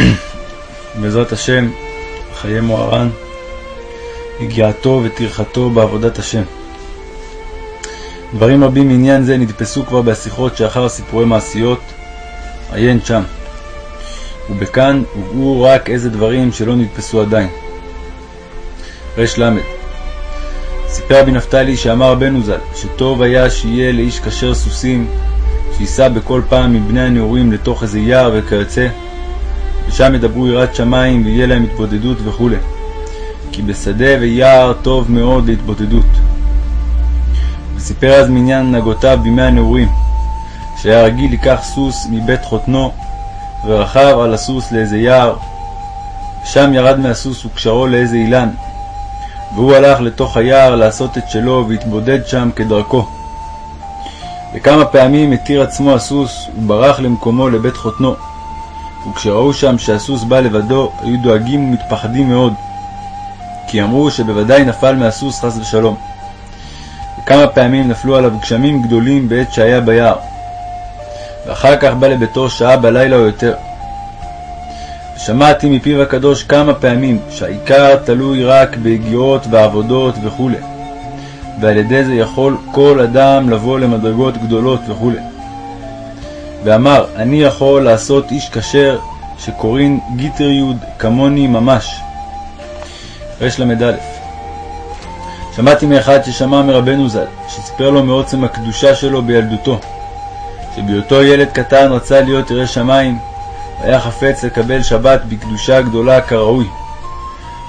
בעזרת השם, חיי מוהר"ן, הגיעתו וטרחתו בעבודת השם. דברים רבים מעניין זה נתפסו כבר בשיחות שאחר סיפורי מעשיות, עיין שם. ובכאן הובאו רק איזה דברים שלא נתפסו עדיין. ר"ל סיפר רבי נפתלי שאמר רבנו ז"ל, שטוב היה שיהיה לאיש כשר סוסים, שייסע בכל פעם מבני הנעורים לתוך איזה יער וכיוצא, ושם ידברו יראת שמיים ויהיה להם התבודדות וכו'. כי בשדה ויער טוב מאוד להתבודדות. וסיפר אז מעניין הנהגותיו בימי הנעורים, שהיה רגיל לקח סוס מבית חותנו, ורכב על הסוס לאיזה יער, ושם ירד מהסוס וקשרו לאיזה אילן, והוא הלך לתוך היער לעשות את שלו והתבודד שם כדרכו. וכמה פעמים התיר עצמו הסוס וברח למקומו לבית חותנו. וכשראו שם שהסוס בא לבדו, היו דואגים ומתפחדים מאוד, כי אמרו שבוודאי נפל מהסוס חס ושלום. וכמה פעמים נפלו עליו גשמים גדולים בעת שהיה ביער. ואחר כך בא לביתו שעה בלילה או יותר. ושמעתי מפיו הקדוש כמה פעמים שהעיקר תלוי רק בהגיעות ועבודות וכו', ועל ידי זה יכול כל אדם לבוא למדרגות גדולות וכו'. ואמר, אני יכול לעשות איש כשר שקוראים גיטר יוד כמוני ממש. רל"א שמעתי מאחד ששמע מרבנו ז"ל, שסיפר לו מעוצם הקדושה שלו בילדותו, שבהיותו ילד קטן רצה להיות ירא שמיים, והיה חפץ לקבל שבת בקדושה גדולה כראוי.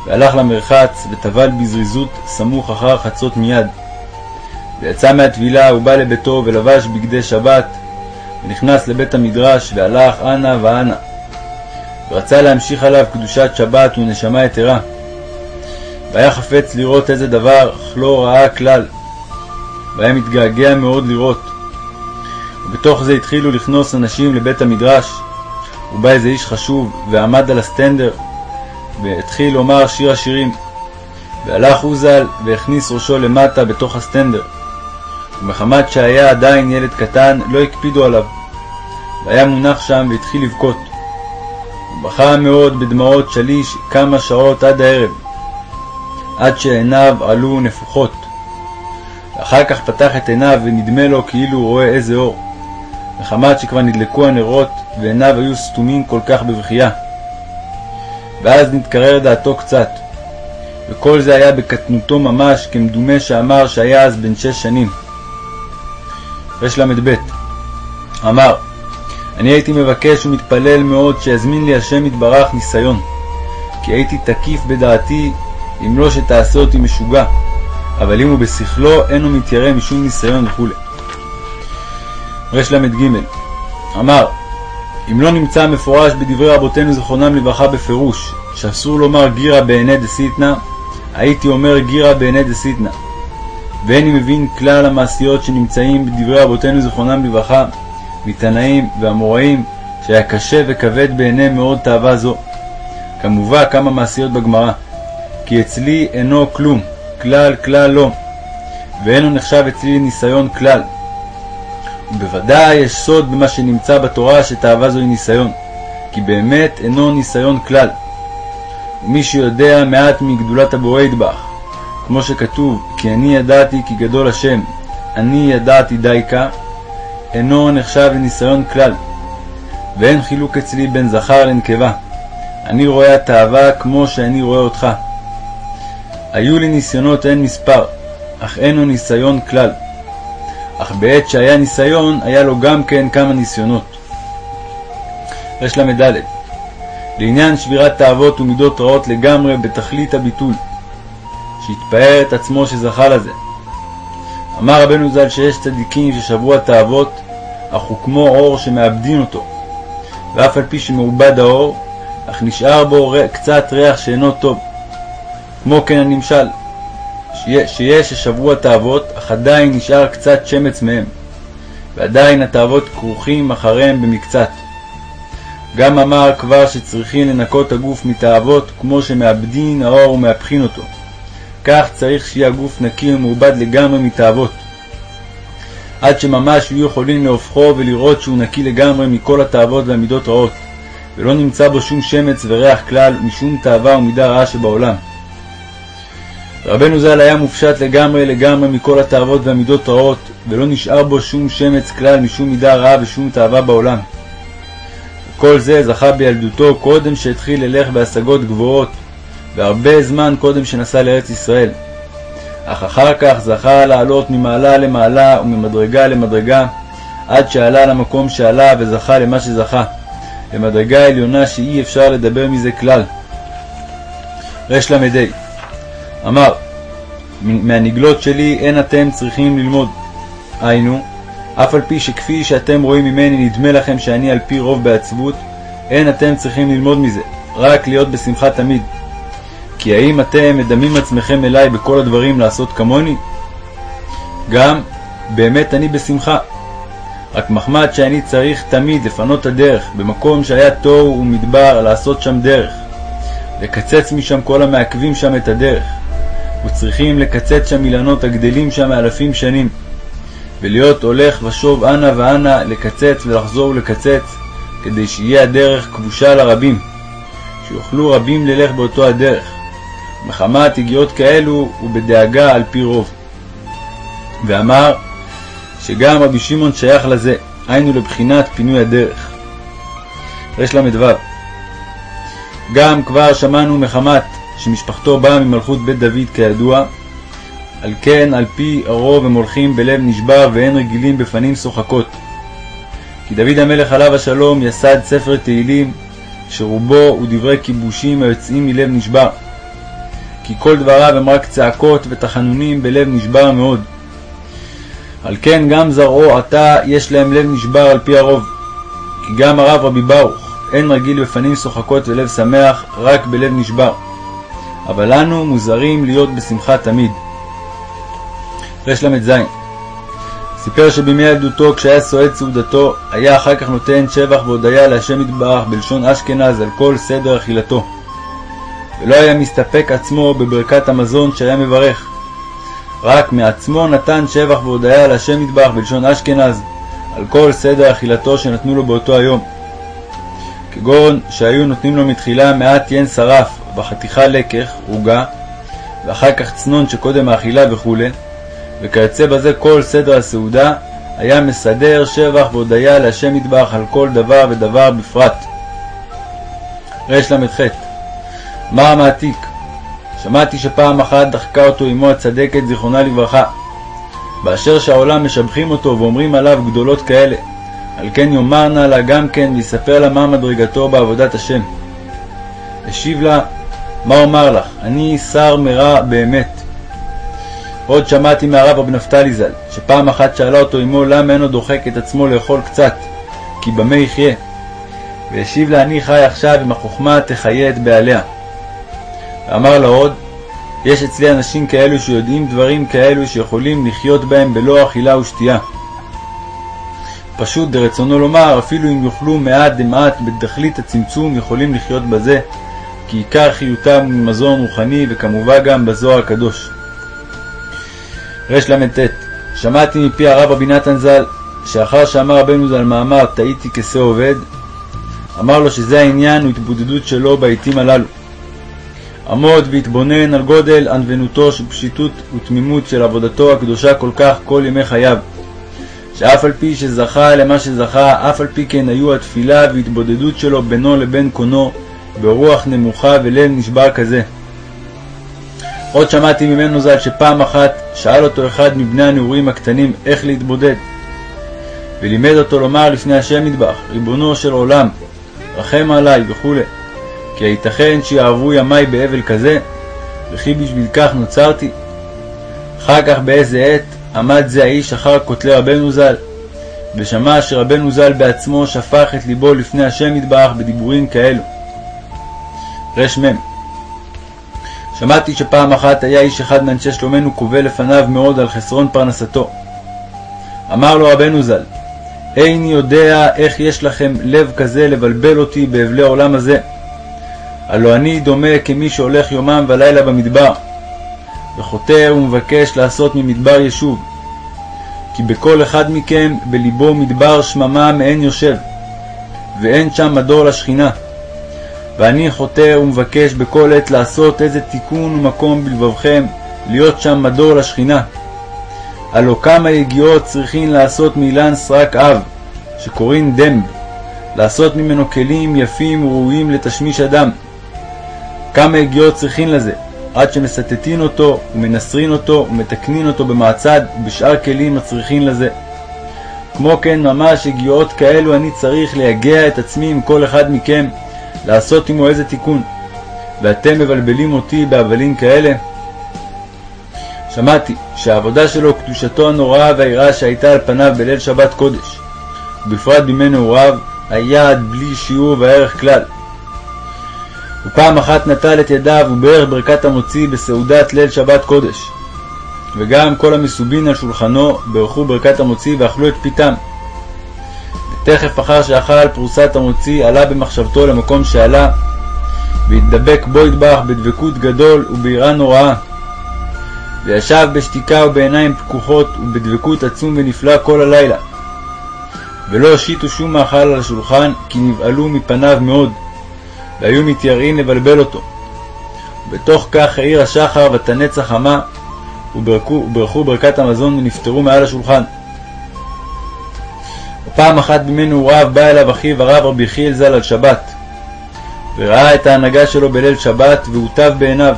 והלך למרחץ וטבל בזריזות סמוך אחר חצות מיד. ויצא מהטבילה ובא לביתו ולבש בגדי שבת, ונכנס לבית המדרש והלך אנה ואנה. ורצה להמשיך עליו קדושת שבת ונשמה יתרה. והיה חפץ לראות איזה דבר, אך לא ראה כלל. והיה מתגעגע מאוד לראות. ובתוך זה התחילו לכנוס אנשים לבית המדרש. ובא איזה איש חשוב, ועמד על הסטנדר, והתחיל לומר שיר השירים. והלך עוזל, והכניס ראשו למטה בתוך הסטנדר. ומחמת שהיה עדיין ילד קטן, לא הקפידו עליו. והיה מונח שם והתחיל לבכות. הוא בכה מאוד בדמעות שליש כמה שעות עד הערב, עד שעיניו עלו נפוחות. ואחר כך פתח את עיניו ונדמה לו כאילו הוא רואה איזה אור. מחמת שכבר נדלקו הנרות ועיניו היו סתומים כל כך בבכייה. ואז נתקרר דעתו קצת. וכל זה היה בקטנותו ממש, כמדומה שאמר שהיה אז בן שש שנים. רל"ב אמר, אני הייתי מבקש ומתפלל מאוד שיזמין לי השם יתברך ניסיון, כי הייתי תקיף בדעתי אם לא שתעשה אותי משוגע, אבל אם הוא בשכלו אינו מתיירא משום ניסיון וכו'. רל"ג אמר, אם לא נמצא מפורש בדברי רבותינו זיכרונם לברכה בפירוש, שאסור לומר גירא בעיני דסיתנא, הייתי אומר גירא בעיני דסיתנא. ואיני מבין כלל המעשיות שנמצאים בדברי רבותינו זיכרונם לברכה, מתנאים ואמוראים, שהיה קשה וכבד בעיניהם מאוד תאווה זו. כמובן כמה מעשיות בגמרא, כי אצלי אינו כלום, כלל כלל לא, ואינו נחשב אצלי ניסיון כלל. ובוודאי יש סוד במה שנמצא בתורה שתאווה זו היא ניסיון, כי באמת אינו ניסיון כלל. ומי שיודע מעט מגדולת הבורא ידבח, כמו שכתוב, כי אני ידעתי כי גדול השם, אני ידעתי דייקה, אינו נחשב לניסיון כלל, ואין חילוק אצלי בין זכר לנקבה. אני רואה התאווה כמו שאני רואה אותך. היו לי ניסיונות אין מספר, אך אינו ניסיון כלל. אך בעת שהיה ניסיון, היה לו גם כן כמה ניסיונות. רל"ד לעניין שבירת תאוות ומידות רעות לגמרי בתכלית הביטול, שהתפאר את עצמו שזכה לזה. אמר רבנו ז"ל שיש צדיקים ששברו התאוות, אך הוא כמו אור שמאבדין אותו, ואף על פי שמעובד האור, אך נשאר בו קצת ריח שאינו טוב. כמו כן הנמשל, שיש ששברו התאוות, אך עדיין נשאר קצת שמץ מהם, ועדיין התאוות כרוכים אחריהם במקצת. גם אמר כבר שצריכים לנקות הגוף מתאוות כמו שמאבדין האור ומהפכין אותו. כך צריך שיהיה הגוף נקי ומעובד לגמרי מתאוות. עד שממש יהיו יכולים להופכו ולראות שהוא נקי לגמרי מכל התאוות והמידות רעות, ולא נמצא בו שום שמץ וריח כלל משום תאווה ומידה רעה שבעולם. רבנו ז"ל היה מופשט לגמרי לגמרי מכל התאוות והמידות רעות, ולא נשאר בו שום שמץ כלל משום מידה רעה ושום תאווה בעולם. כל זה זכה בילדותו קודם שהתחיל ללך בהשגות גבוהות, והרבה זמן קודם שנסע לארץ ישראל. אך אחר כך זכה לעלות ממעלה למעלה וממדרגה למדרגה, עד שעלה למקום שעלה וזכה למה שזכה, למדרגה עליונה שאי אפשר לדבר מזה כלל. רל"ה אמר, מהנגלות שלי אין אתם צריכים ללמוד. היינו, אף על פי שכפי שאתם רואים ממני נדמה לכם שאני על פי רוב בעצבות, אין אתם צריכים ללמוד מזה, רק להיות בשמחה תמיד. כי האם אתם מדמים עצמכם אליי בכל הדברים לעשות כמוני? גם, באמת אני בשמחה. רק מחמד שאני צריך תמיד לפנות הדרך, במקום שהיה תוהו ומדבר, לעשות שם דרך. לקצץ משם כל המעכבים שם את הדרך. וצריכים לקצץ שם אילנות הגדלים שם אלפים שנים. ולהיות הולך ושוב אנה ואנה לקצץ ולחזור ולקצץ, כדי שיהיה הדרך כבושה לרבים, שיוכלו רבים ללך באותו הדרך. מחמת הגיעות כאלו ובדאגה על פי רוב. ואמר שגם רבי שמעון שייך לזה, היינו לבחינת פינוי הדרך. רל"ו גם כבר שמענו מחמת שמשפחתו באה ממלכות בית דוד כידוע, על כן על פי הרוב הם הולכים בלב נשבר ואין רגילים בפנים שוחקות. כי דוד המלך עליו השלום יסד ספר תהילים שרובו הוא דברי כיבושים היוצאים מלב נשבר. כי כל דבריו הם רק צעקות ותחנונים בלב נשבר מאוד. על כן גם זרעו עתה יש להם לב נשבר על פי הרוב. כי גם הרב רבי ברוך אין רגיל בפנים שוחקות ולב שמח, רק בלב נשבר. אבל לנו מוזרים להיות בשמחה תמיד. רל"ז סיפר שבימי ילדותו, כשהיה סועד סעודתו, היה אחר כך נותן שבח והודיה להשם יתברך בלשון אשכנז על כל סדר אכילתו. ולא היה מסתפק עצמו בברכת המזון שהיה מברך. רק מעצמו נתן שבח והודיה להשם יתברך בלשון אשכנז על כל סדר אכילתו שנתנו לו באותו היום. כגון שהיו נותנים לו מתחילה מעט יין שרף בחתיכה לקח, עוגה, ואחר כך צנון שקודם האכילה וכו', וכיוצא בזה כל סדר הסעודה, היה מסדר שבח והודיה להשם יתברך על כל דבר ודבר בפרט. רל"ח מר המעתיק שמעתי שפעם אחת דחקה אותו אמו הצדקת זיכרונה לברכה, באשר שהעולם משבחים אותו ואומרים עליו גדולות כאלה, על כן יאמר נא לה גם כן ויספר לה מה מדרגתו בעבודת השם. השיב לה, מה אומר לך, אני שר מרע באמת. עוד שמעתי מהרב רב נפתלי ז"ל, שפעם אחת שאלה אותו אמו למה אינו דוחק את עצמו לאכול קצת, כי במה יחיה? והשיב לה, אני חי עכשיו עם החוכמה תחיה את בעליה. ואמר לה עוד, יש אצלי אנשים כאלו שיודעים דברים כאלו שיכולים לחיות בהם בלא אכילה ושתייה. פשוט דרצונו לומר, אפילו אם יאכלו מעט דמעט בתכלית הצמצום, יכולים לחיות בזה, כי עיקר חיותם הוא ממזון רוחני, וכמובן גם בזוהר הקדוש. רל"ט שמעתי מפי הרב רבי נתן ז"ל, שאחר שאמר רבנו ז"ל מאמר טעיתי כשה עובד, אמר לו שזה העניין והתבודדות שלו בעתים הללו. עמוד והתבונן על גודל ענוונותו ופשיטות ותמימות של עבודתו הקדושה כל כך כל ימי חייו. שאף על פי שזכה למה שזכה, אף על פי כן היו התפילה והתבודדות שלו בינו לבין קונו, ברוח נמוכה ולב נשבר כזה. עוד שמעתי ממנו ז"ל שפעם אחת שאל אותו אחד מבני הנעורים הקטנים איך להתבודד, ולימד אותו לומר לפני השם מטבח, ריבונו של עולם, רחם עלי וכו', כי הייתכן שיעברו ימי באבל כזה, וכי בשביל כך נוצרתי. אחר כך באיזה עת עמד זה האיש אחר כותלי רבנו ז"ל, ושמע שרבנו ז"ל בעצמו שפך את ליבו לפני השם יתברך בדיבורים כאלו. רמ שמעתי שפעם אחת היה איש אחד מאנשי שלומנו קובל לפניו מאוד על חסרון פרנסתו. אמר לו רבנו ז"ל, איני יודע איך יש לכם לב כזה לבלבל אותי באבלי העולם הזה. הלא אני דומה כמי שהולך יומם ולילה במדבר, וחותר ומבקש לעשות ממדבר יישוב. כי בכל אחד מכם בלבו מדבר שממה מאין יושב, ואין שם מדור לשכינה. ואני חותר ומבקש בכל עת לעשות איזה תיקון ומקום בלבבכם, להיות שם מדור לשכינה. הלא כמה יגיעות צריכין לעשות מאילן סרק אב, שקוראים דמב, לעשות ממנו כלים יפים וראויים לתשמיש אדם. כמה יגיעות צריכין לזה, עד שמסטטין אותו ומנסרין אותו ומתקנין אותו במעצד ובשאר כלים הצריכין לזה. כמו כן ממש יגיעות כאלו אני צריך ליגע את עצמי עם כל אחד מכם, לעשות עמו איזה תיקון. ואתם מבלבלים אותי בהבלים כאלה? שמעתי שהעבודה שלו קדושתו הנוראה והיראה שהייתה על פניו בליל שבת קודש, ובפרט בימי נעוריו, היעד בלי שיעור וערך כלל. ופעם אחת נטל את ידיו וברך ברכת המוציא בסעודת ליל שבת קודש. וגם כל המסובין על שולחנו ברכו ברכת המוציא ואכלו את פיתם. ותכף אחר שאכל פרוסת המוציא עלה במחשבתו למקום שעלה, והתדבק בו ידבח בדבקות גדול וביראה נוראה. וישב בשתיקה ובעיניים פקוחות ובדבקות עצום ונפלא כל הלילה. ולא הושיטו שום מאכל על השולחן, כי נבהלו מפניו מאוד, והיו מתייראים לבלבל אותו. ובתוך כך העיר השחר ותנץ החמה, וברכו, וברכו ברכת המזון ונפטרו מעל השולחן. ופעם אחת בימי נעוריו בא אליו אחיו הרב רבי יחיאל ז"ל על שבת, וראה את ההנהגה שלו בליל שבת והוטב בעיניו.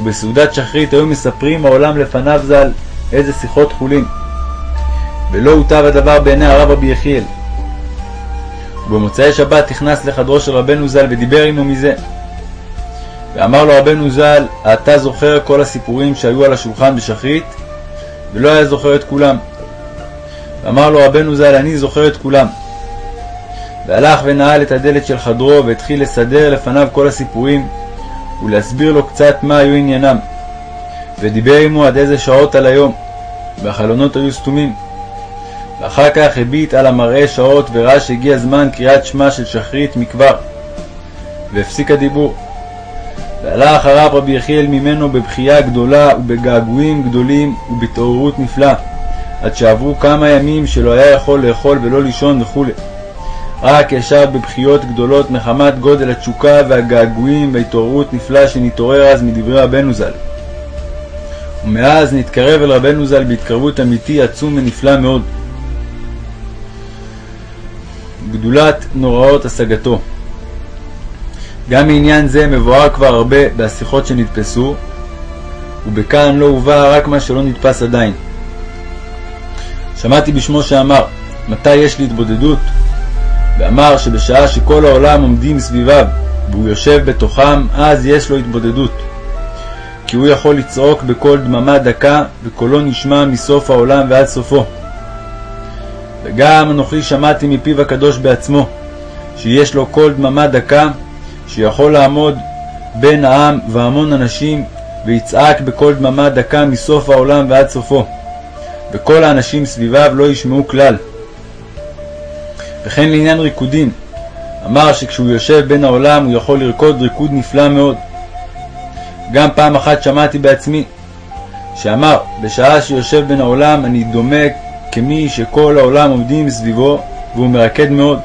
ובסעודת שחרית היו מספרים העולם לפניו ז"ל איזה שיחות חולין. ולא הוטב הדבר בעיני הרב רבי יחיאל. ובמוצאי שבת נכנס לחדרו של רבנו ז"ל ודיבר עמו מזה. ואמר לו רבנו ז"ל, אתה זוכר כל הסיפורים שהיו על השולחן בשחרית, ולא היה זוכר את כולם. ואמר לו רבנו ז"ל, אני זוכר את כולם. והלך ונעל את הדלת של חדרו, והתחיל לסדר לפניו כל הסיפורים, ולהסביר לו קצת מה היו עניינם. ודיבר עמו עד איזה שעות על היום, והחלונות היו סתומים. ואחר כך הביט על המראה שעות וראה שהגיע זמן קריאת שמע של שחרית מכבר. והפסיק הדיבור. ועלה אחריו רבי יחיאל ממנו בבכייה גדולה ובגעגועים גדולים ובהתעוררות נפלאה, עד שעברו כמה ימים שלא היה יכול לאכול ולא לישון וכו'. רק ישב בבכיות גדולות מחמת גודל התשוקה והגעגועים וההתעוררות נפלאה שנתעורר אז מדברי רבנו ז"ל. ומאז נתקרב אל רבנו ז"ל בהתקרבות אמיתי עצום ונפלא מאוד. גדולת נוראות השגתו גם מעניין זה מבואר כבר הרבה בשיחות שנתפסו, ובכאן לא הובא רק מה שלא נתפס עדיין. שמעתי בשמו שאמר, מתי יש לי התבודדות? ואמר שבשעה שכל העולם עומדים סביביו, והוא יושב בתוכם, אז יש לו התבודדות. כי הוא יכול לצעוק בקול דממה דקה, וקולו נשמע מסוף העולם ועד סופו. וגם אנוכי שמעתי מפיו הקדוש בעצמו, שיש לו קול דממה דקה, שיכול לעמוד בין העם והמון אנשים, ויצעק בקול דממה דקה מסוף העולם ועד סופו, וכל האנשים סביביו לא ישמעו כלל. וכן לעניין ריקודים, אמר שכשהוא יושב בין העולם הוא יכול לרקוד ריקוד נפלא מאוד. גם פעם אחת שמעתי בעצמי, שאמר, בשעה שיושב בין העולם אני דומה כמי שכל העולם עומדים סביבו והוא מרקד מאוד.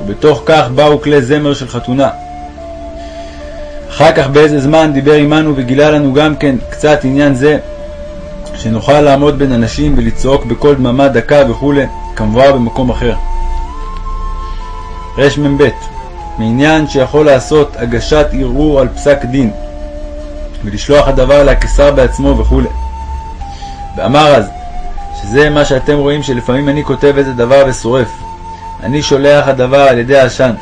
ובתוך כך באו כלי זמר של חתונה. אחר כך באיזה זמן דיבר עמנו וגילה לנו גם כן קצת עניין זה, שנוכל לעמוד בין אנשים ולצעוק בקול דממה דקה וכולי, כמבואר במקום אחר. רמ"ב מעניין שיכול לעשות הגשת ערעור על פסק דין, ולשלוח הדבר לקיסר בעצמו וכו'. ואמר אז, שזה מה שאתם רואים שלפעמים אני כותב איזה דבר ושורף. אני שולח הדבר על ידי העשן.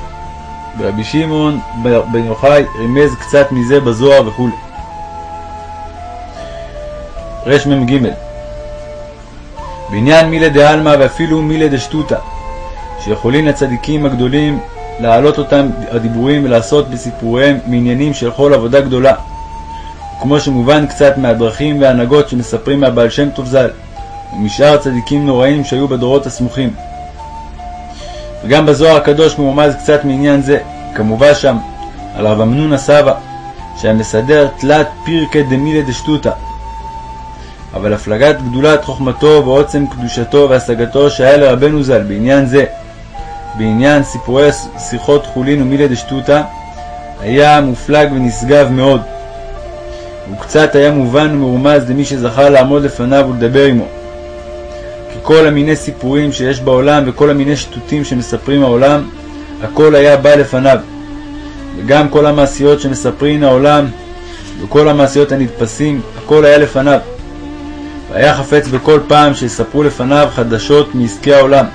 ורבי שמעון בן יוחאי רמז קצת מזה בזוהר וכו'. רמ"ג בעניין מילי דעלמא ואפילו מילי דשטותא, שיכולים לצדיקים הגדולים להעלות אותם הדיבורים ולעשות בסיפוריהם מעניינים של כל עבודה גדולה, כמו שמובן קצת מהדרכים וההנהגות שמספרים מהבעל שם טוב ז"ל, ומשאר צדיקים נוראים שהיו בדורות הסמוכים. וגם בזוהר הקדוש מרומז קצת מעניין זה, כמובן שם, על רב אמנון סבא, שהיה מסדר תלת פירקא דמילי דשטותא. אבל הפלגת גדולת חוכמתו ועוצם קדושתו והשגתו שהיה לרבנו ז"ל בעניין זה, בעניין סיפורי שיחות חולין ומילא דשטותא היה מופלג ונשגב מאוד. וקצת היה מובן ומרומז למי שזכה לעמוד לפניו ולדבר עמו. כל המיני סיפורים שיש בעולם וכל המיני שטותים שמספרים העולם, הכל היה בא לפניו. וגם כל המעשיות שמספרין העולם וכל המעשיות הנתפסים, הכל היה לפניו. והיה חפץ בכל פעם שיספרו לפניו חדשות מעסקי העולם.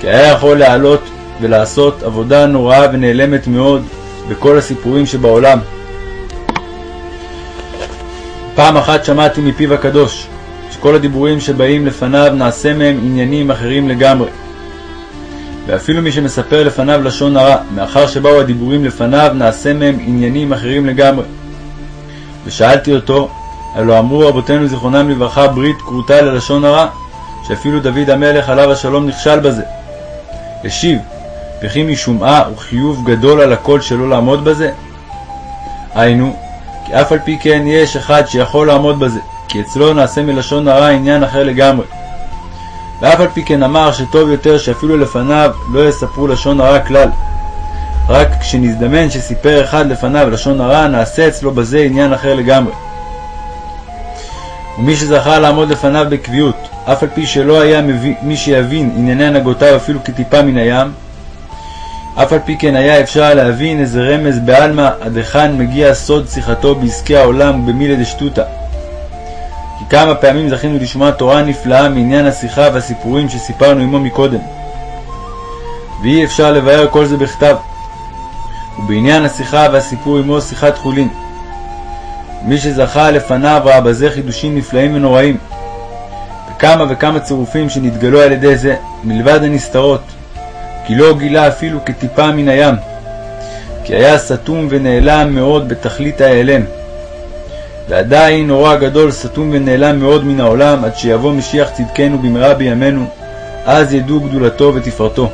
כי היה יכול להעלות ולעשות עבודה נוראה ונעלמת מאוד בכל הסיפורים שבעולם. פעם אחת שמעתי מפיו הקדוש, שכל הדיבורים שבאים לפניו נעשה מהם עניינים אחרים לגמרי. ואפילו מי שמספר לפניו לשון הרע, מאחר שבאו הדיבורים לפניו, נעשה מהם עניינים אחרים לגמרי. ושאלתי אותו, הלא אמרו רבותינו זיכרונם לברכה ברית כרותה ללשון הרע, שאפילו דוד המלך עליו השלום נכשל בזה. השיב, וכי משומעה הוא חיוב גדול על הכל שלא לעמוד בזה? היינו, כי אף על פי כן יש אחד שיכול לעמוד בזה, כי אצלו נעשה מלשון הרע עניין אחר לגמרי. ואף על פי כן אמר שטוב יותר שאפילו לפניו לא יספרו לשון הרע כלל. רק כשנזדמן שסיפר אחד לפניו לשון הרע, נעשה אצלו בזה עניין אחר לגמרי. ומי שזכה לעמוד לפניו בקביעות, אף על פי שלא היה מי שיבין ענייני הנהגותיו אפילו כטיפה מן הים, אף על פי כן היה אפשר להבין איזה רמז בעלמא עד היכן מגיע סוד שיחתו בעסקי העולם ובמילי דשטותא. כי כמה פעמים זכינו לשמוע תורה נפלאה מעניין השיחה והסיפורים שסיפרנו עמו מקודם. ואי אפשר לבאר כל זה בכתב. ובעניין השיחה והסיפור עמו שיחת חולין. מי שזכה לפניו ראה בזה חידושים נפלאים ונוראים. וכמה וכמה צירופים שנתגלו על ידי זה, מלבד הנסתרות, כי לא גילה אפילו כטיפה מן הים, כי היה סתום ונעלם מאוד בתכלית ההיעלם. ועדיין אורו הגדול סתום ונעלם מאוד מן העולם, עד שיבוא משיח צדקנו במהרה בימינו, אז ידעו גדולתו ותפארתו.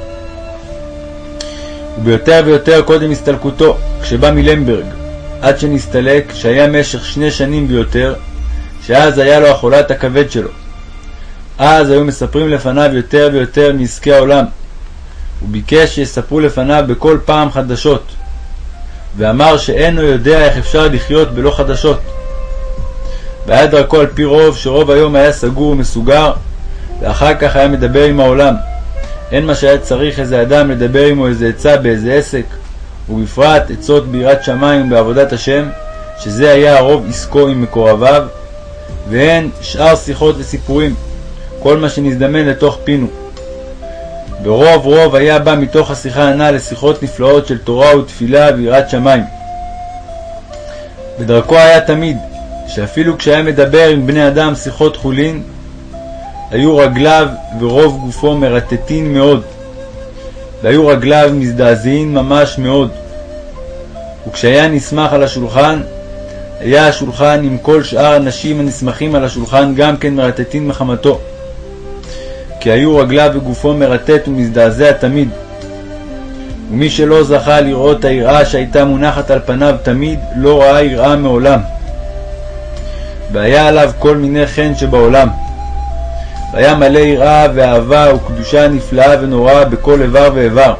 וביותר ויותר קודם הסתלקותו, כשבא מלמברג, עד שנסתלק, שהיה משך שני שנים ויותר, שאז היה לו החולת הכבד שלו. אז היו מספרים לפניו יותר ויותר מעסקי העולם, הוא ביקש שיספרו לפניו בכל פעם חדשות, ואמר שאינו יודע איך אפשר לחיות בלא חדשות. והיה דרכו על פי רוב, שרוב היום היה סגור ומסוגר, ואחר כך היה מדבר עם העולם. אין מה שהיה צריך איזה אדם לדבר עמו איזה עצה באיזה עסק, ובפרט עצות ביראת שמיים ובעבודת השם, שזה היה הרוב עסקו עם מקורביו, והן שאר שיחות וסיפורים, כל מה שנזדמן לתוך פינו. ברוב רוב היה בא מתוך השיחה הנ"ל לשיחות נפלאות של תורה ותפילה ויראת שמיים. בדרכו היה תמיד, שאפילו כשהיה מדבר עם בני אדם שיחות חולין, היו רגליו ורוב גופו מרטטין מאוד, והיו רגליו מזדעזעים ממש מאוד. וכשהיה נסמך על השולחן, היה השולחן עם כל שאר הנשים הנסמכים על השולחן גם כן מרטטין מחמתו. כי היו רגליו וגופו מרטט ומזדעזע תמיד. ומי שלא זכה לראות היראה שהייתה מונחת על פניו תמיד, לא ראה יראה מעולם. והיה עליו כל מיני חן שבעולם. והיה מלא יראה ואהבה וקדושה נפלאה ונוראה בכל איבר ואיבר.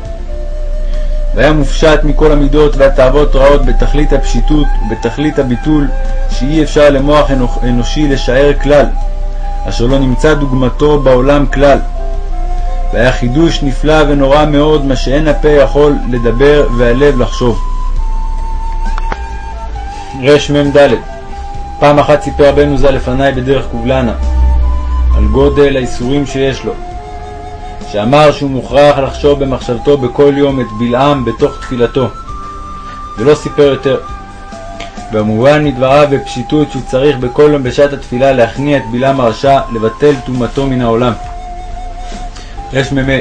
והיה מופשט מכל המידות והתאוות רעות בתכלית הפשיטות ובתכלית הביטול שאי אפשר למוח אנושי לשער כלל. אשר לא נמצא דוגמתו בעולם כלל. והיה חידוש נפלא ונורא מאוד, מה שאין הפה יכול לדבר והלב לחשוב. רמ"ד פעם אחת סיפר רבנו ז"ל לפניי בדרך קובלנה על גודל האיסורים שיש לו, שאמר שהוא מוכרח לחשוב במחשבתו בכל יום את בלעם בתוך תפילתו, ולא סיפר יותר. והמובן מדבריו בפשיטות שהוא צריך בכל יום בשעת התפילה להכניע את בלעם הרשע, לבטל טומאתו מן העולם. רמ"ה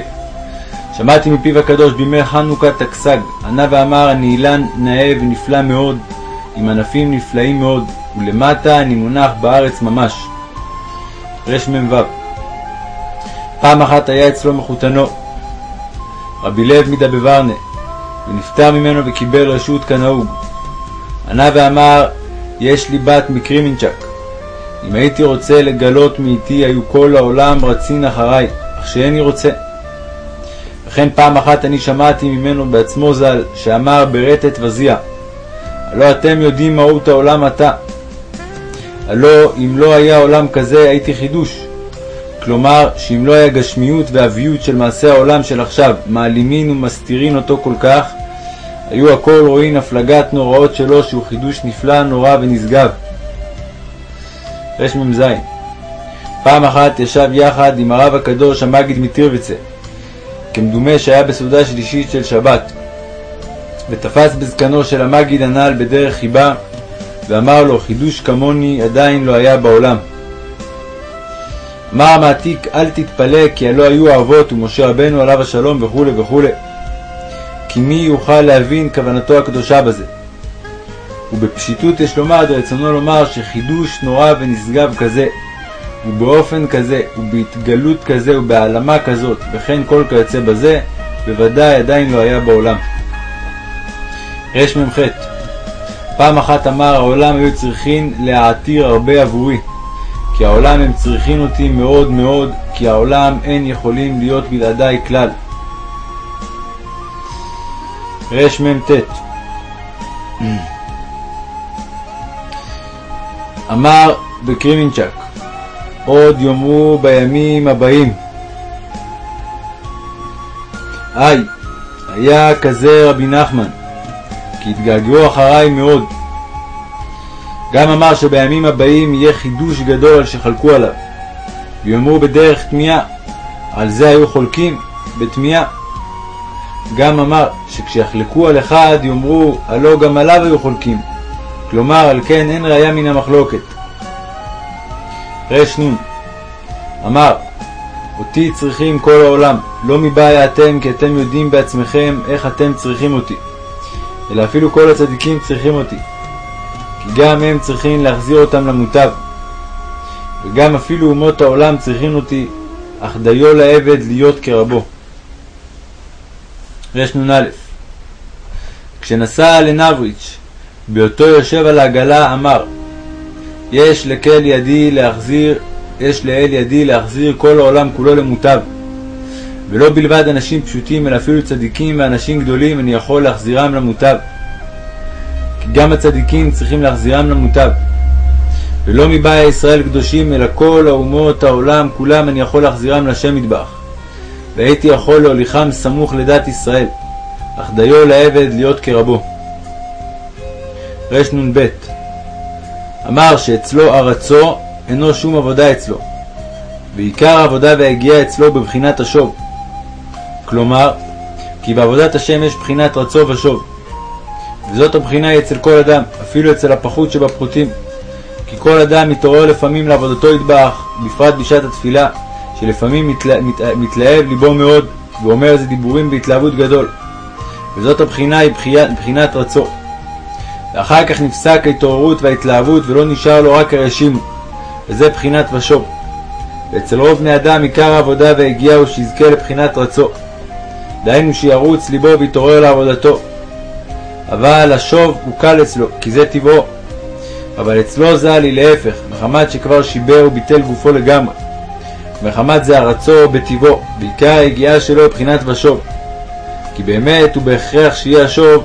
שמעתי מפיו הקדוש בימי חנוכה תקסג, ענה ואמר אני אילן נאה ונפלא מאוד, עם ענפים נפלאים מאוד, ולמטה אני מונח בארץ ממש. רמ"ו פעם אחת היה אצלו מחותנו, רבי לב מדבברנה, ונפטר ממנו וקיבל רשות כנהוג. ענה ואמר, יש לי בת מקרימינצ'ק. אם הייתי רוצה לגלות מאיתי, היו כל העולם רצין אחריי, אך שאיני רוצה. וכן פעם אחת אני שמעתי ממנו בעצמו ז"ל, שאמר ברטט וזיע, הלא אתם יודעים מהות העולם עתה. הלא אם לא היה עולם כזה הייתי חידוש. כלומר, שאם לא היה גשמיות ואביות של מעשה העולם של עכשיו, מעלימין ומסתירין אותו כל כך, היו הכל רואים הפלגת נוראות שלו שהוא חידוש נפלא, נורא ונשגב. רמ"ז פעם אחת ישב יחד עם הרב הקדוש המגיד מטירבצה, כמדומה שהיה בסעודה שלישית של שבת, ותפס בזקנו של המגיד הנ"ל בדרך חיבה, ואמר לו, חידוש כמוני עדיין לא היה בעולם. אמר המעתיק, אל תתפלא כי הלא היו האבות ומשה רבנו עליו השלום וכו' וכו'. כי מי יוכל להבין כוונתו הקדושה בזה? ובפשיטות יש לומר, רצונו לומר שחידוש נורא ונשגב כזה, ובאופן כזה, ובהתגלות כזה, ובהעלמה כזאת, וכן כל כיוצא בזה, בוודאי עדיין לא היה בעולם. רמ"ח פעם אחת אמר העולם היו צריכים להעתיר הרבה עבורי, כי העולם הם צריכים אותי מאוד מאוד, כי העולם אין יכולים להיות בלעדיי כלל. רמ"ט אמר בקרימינצ'ק עוד יאמרו בימים הבאים. היי, היה כזה רבי נחמן, כי התגעגעו אחריי מאוד. גם אמר שבימים הבאים יהיה חידוש גדול על שחלקו עליו, ויאמרו בדרך תמיהה, על זה היו חולקים בתמיהה. גם אמר שכשיחלקו על אחד יאמרו הלא גם עליו היו חולקים, כלומר על כן אין ראיה מן המחלוקת. רנ אמר אותי צריכים כל העולם, לא מבעיה אתם כי אתם יודעים בעצמכם איך אתם צריכים אותי, אלא אפילו כל הצדיקים צריכים אותי, כי גם הם צריכים להחזיר אותם למוטב, וגם אפילו אומות העולם צריכים אותי, אך דיו לעבד להיות כרבו. רנ"א כשנסע לנבריץ', בהיותו יושב על העגלה, אמר יש לקל ידי להחזיר, יש לאל ידי להחזיר כל העולם כולו למוטב. ולא בלבד אנשים פשוטים, אלא אפילו צדיקים ואנשים גדולים, אני יכול להחזירם למוטב. כי גם הצדיקים צריכים להחזירם למוטב. ולא מבאי ישראל קדושים, אלא כל האומות העולם כולם אני יכול להחזירם לשם מטבח. והייתי יכול להוליכם סמוך לדת ישראל, אך דיו לעבד להיות כרבו. רנ"ב אמר שאצלו ארצו אינו שום עבודה אצלו, ועיקר העבודה והגיעה אצלו בבחינת השוב. כלומר, כי בעבודת השם יש בחינת רצו ושוב. וזאת הבחינה היא אצל כל אדם, אפילו אצל הפחות שבפחותים. כי כל אדם מתעורר לפעמים לעבודתו ידבח, בפרט בשעת התפילה, שלפעמים מתלה, מת, מתלהב ליבו מאוד, ואומר איזה דיבורים בהתלהבות גדול. וזאת הבחינה היא בחינת רצו. ואחר כך נפסק ההתעוררות וההתלהבות ולא נשאר לו רק הרשימו, וזה בחינת ושוב. ואצל רוב בני אדם עיקר העבודה והגיעה הוא שיזכה לבחינת רצו. דהיינו שירוץ ליבו ויתעורר לעבודתו. אבל השוב הוא קל אצלו, כי זה טבעו. אבל אצלו ז"ל היא להפך, מחמת שכבר שיבר וביטל גופו לגמרי. מחמת זה הרצו בטבעו, בעיקר היגיעה שלו מבחינת ושוב. כי באמת הוא בהכרח שיהיה השוב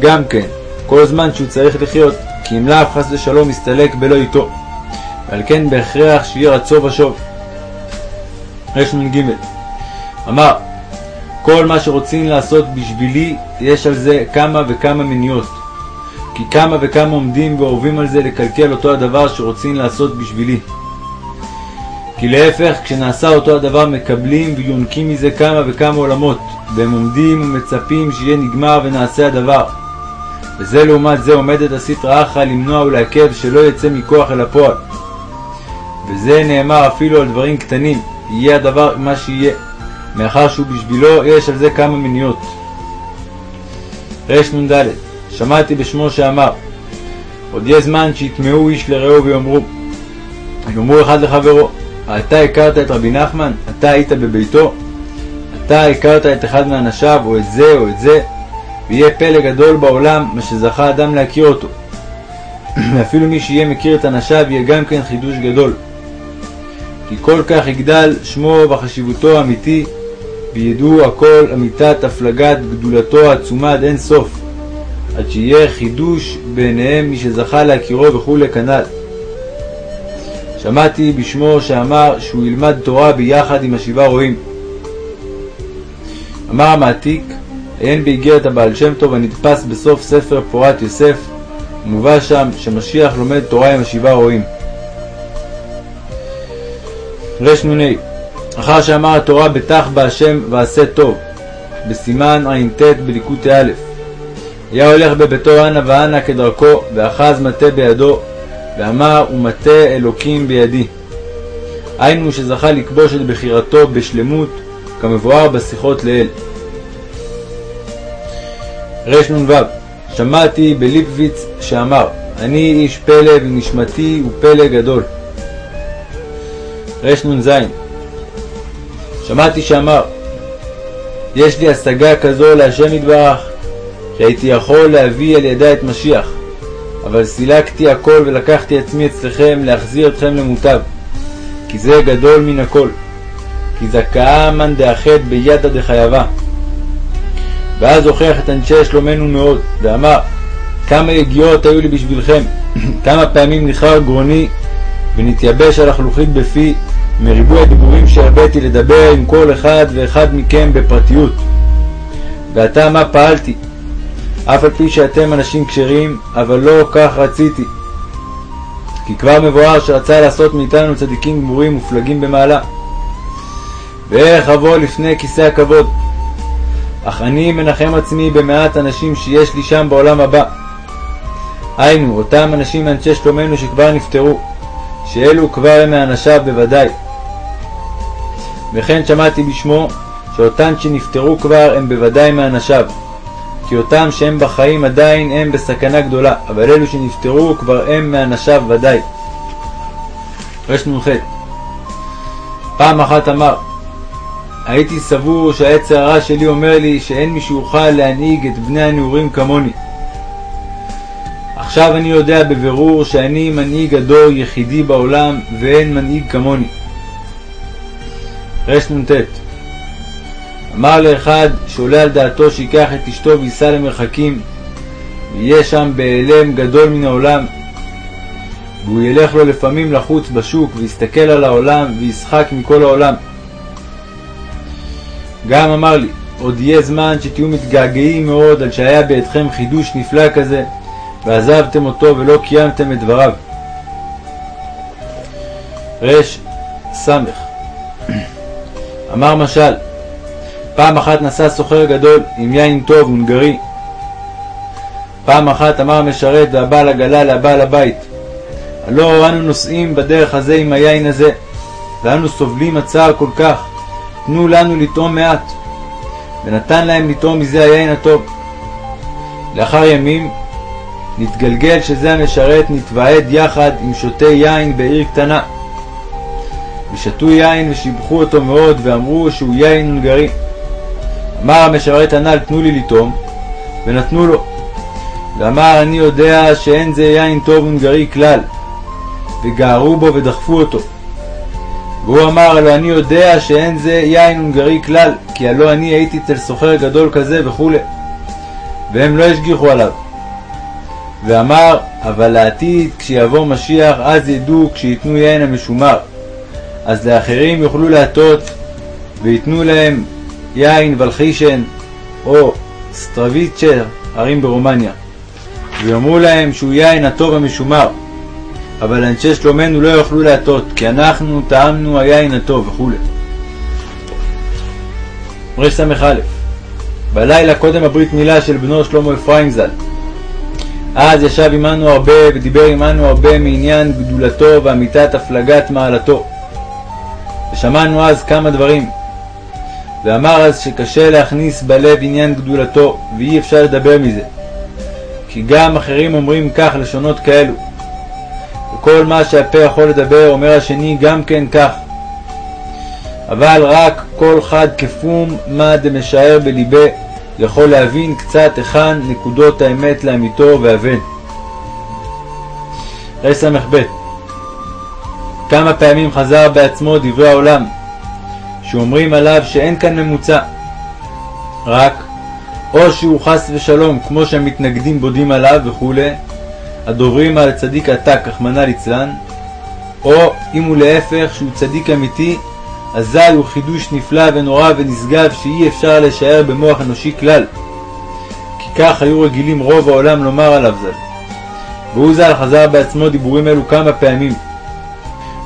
גם כן, כל זמן שהוא צריך לחיות, כי אם לאו חס ושלום יסתלק בלא איתו. ועל כן בהכרח שיהיה רצו ושוב. רנ"ג אמר כל מה שרוצים לעשות בשבילי, יש על זה כמה וכמה מניעות. כי כמה וכמה עומדים ואורבים על זה לקלקל אותו הדבר שרוצים לעשות בשבילי. כי להפך, כשנעשה אותו הדבר מקבלים ויונקים מזה כמה וכמה עולמות, והם עומדים ומצפים שיהיה נגמר ונעשה הדבר. וזה לעומת זה עומדת הסטרא אחרא למנוע ולעכב שלא יצא מכוח אל הפועל. וזה נאמר אפילו על דברים קטנים, יהיה הדבר מה שיהיה, מאחר שהוא בשבילו יש על זה כמה מניעות. רנ"ד שמעתי בשמו שאמר עוד יהיה זמן שיטמעו איש לרעהו ויאמרו יאמרו אחד לחברו אתה הכרת את רבי נחמן? אתה היית בביתו? אתה הכרת את אחד מאנשיו או את זה או את זה? ויהיה פלא גדול בעולם מה שזכה אדם להכיר אותו. ואפילו מי שיהיה מכיר את אנשיו יהיה גם כן חידוש גדול. כי כל כך יגדל שמו וחשיבותו האמיתי, וידעו הכל אמיתת הפלגת גדולתו העצומה עד אין סוף, עד שיהיה חידוש בעיניהם מי שזכה להכירו וכולי כנ"ל. שמעתי בשמו שאמר שהוא ילמד תורה ביחד עם השבעה רועים. אמר המעתיק, עיין באיגרת הבעל שם טוב הנדפס בסוף ספר פורת יוסף, מובא שם שמשיח לומד תורה עם השבעה רועים. רנ"ה אחר שאמר התורה בטח בהשם ועשה טוב, בסימן ע"ט בליקוטי א', היה הולך בביתו אנה ואנה כדרכו, ואחז מטה בידו, ואמר ומטה אלוקים בידי. היינו שזכה לכבוש את בחירתו בשלמות, כמבואר בשיחות לאל. רנ"ו שמעתי בליפוויץ שאמר, אני איש פלא ונשמתי הוא פלא גדול. רנ"ז שמעתי שאמר, יש לי השגה כזו להשם יתברך, שהייתי יכול להביא על ידה את משיח, אבל סילקתי הכל ולקחתי עצמי אצלכם להחזיר אתכם למוטב, כי זה גדול מן הכל, כי זכאה מאן דאחד ביתא דחייבה. ואז הוכיח את אנשי שלומנו מאוד, ואמר, כמה יגיעות היו לי בשבילכם, כמה פעמים נכר גרוני ונתייבש על החלוכית בפי, מריבוי הדיבורים שהרביתי לדבר עם כל אחד ואחד מכם בפרטיות. ועתה מה פעלתי? אף על פי שאתם אנשים כשרים, אבל לא כך רציתי. כי כבר מבואר שרצה לעשות מאיתנו צדיקים גמורים מופלגים במעלה. ואיך אבוא לפני כיסא הכבוד? אך אני מנחם עצמי במעט אנשים שיש לי שם בעולם הבא. היינו, אותם אנשים מאנשי שלומנו שכבר נפטרו, שאלו כבר הם מאנשיו בוודאי. וכן שמעתי בשמו שאותן שנפטרו כבר הם בוודאי מאנשיו. כי אותם שהם בחיים עדיין הם בסכנה גדולה, אבל אלו שנפטרו כבר הם מאנשיו ודאי. רנ"ח פעם אחת אמר הייתי סבור שהעץ הרע שלי אומר לי שאין מי שיוכל להנהיג את בני הנעורים כמוני. עכשיו אני יודע בבירור שאני מנהיג הדור יחידי בעולם ואין מנהיג כמוני. רנ"ט אמר לאחד שעולה על דעתו שיקח את אשתו וייסע למרחקים ויהיה שם בהיעלם גדול מן העולם והוא ילך לו לפעמים לחוץ בשוק ויסתכל על העולם וישחק מכל העולם. גם אמר לי, עוד יהיה זמן שתהיו מתגעגעים מאוד על שהיה בידכם חידוש נפלא כזה ועזבתם אותו ולא קיימתם את דבריו. רש סמך אמר משל פעם אחת נסע סוחר גדול עם יין טוב הונגרי. פעם אחת אמר המשרת והבעל עגלה לבעל הבית הלא אנו נוסעים בדרך הזה עם היין הזה ואנו סובלים הצער כל כך תנו לנו לטעום מעט ונתן להם לטעום מזה היין הטוב. לאחר ימים נתגלגל שזה המשרת נתוועד יחד עם שותי יין בעיר קטנה. ושתו יין ושיבחו אותו מאוד ואמרו שהוא יין הונגרי. אמר המשרת הנ"ל תנו לי לטעום, ונתנו לו. ואמר אני יודע שאין זה יין טוב הונגרי כלל, וגערו בו ודחפו אותו. והוא אמר הלא אני יודע שאין זה יין הונגרי כלל, כי הלא אני הייתי אצל סוחר גדול כזה וכולי. והם לא השגיחו עליו. ואמר אבל לעתיד כשיבוא משיח אז ידעו כשיתנו יין המשומר. אז לאחרים יוכלו להטות ויתנו להם יין ולחישן או סטרביצ'ר, ערים ברומניה, ויאמרו להם שהוא יין הטוב המשומר, אבל אנשי שלומנו לא יוכלו להטות, כי אנחנו טעמנו היין הטוב וכו'. רס"א בלילה קודם הברית מילה של בנו שלמה אפרים ז"ל. אז ישב עמנו הרבה ודיבר עמנו הרבה מעניין גדולתו ואמיתת הפלגת מעלתו. ושמענו אז כמה דברים. ואמר אז שקשה להכניס בלב עניין גדולתו, ואי אפשר לדבר מזה. כי גם אחרים אומרים כך לשונות כאלו. וכל מה שהפה יכול לדבר אומר השני גם כן כך. אבל רק כל חד כפום מה דמשער בליבה יכול להבין קצת היכן נקודות האמת לאמיתו ואבן. רס"ב כמה פעמים חזר בעצמו דברי העולם, שאומרים עליו שאין כאן ממוצע. רק, או שהוא חס ושלום, כמו שהמתנגדים בודים עליו וכולי, הדוברים על צדיק עתק, רחמנא ליצלן, או אם הוא להפך, שהוא צדיק אמיתי, אזי הוא חידוש נפלא ונורא ונשגב שאי אפשר לשער במוח אנושי כלל. כי כך היו רגילים רוב העולם לומר עליו ז"ל. והוא ז"ל חזר בעצמו דיבורים אלו כמה פעמים,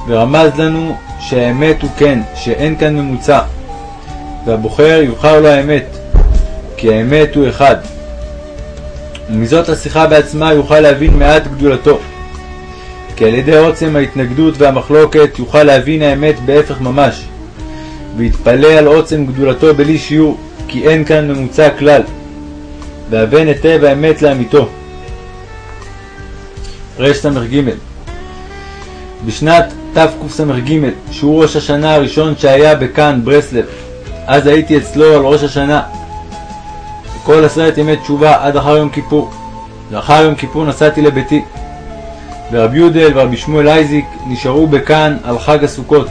ורמז לנו שהאמת הוא כן, שאין כאן ממוצע, והבוחר יבחר לו האמת, כי האמת הוא אחד. ומזאת השיחה בעצמה יוכל להבין מעט גדולתו. כי על ידי עוצם ההתנגדות והמחלוקת יוכל להבין האמת בהפך ממש, ויתפלא על עוצם גדולתו בלי שיעור, כי אין כאן ממוצע כלל, והבן היטב האמת לאמיתו. רס"ג בשנת תקס"ג, שהוא ראש השנה הראשון שהיה בכאן, ברסלב, אז הייתי אצלו על ראש השנה. כל עשרת ימי תשובה עד אחר יום כיפור. לאחר יום כיפור נסעתי לביתי. ורבי יודל ורבי שמואל אייזיק נשארו בכאן על חג הסוכות.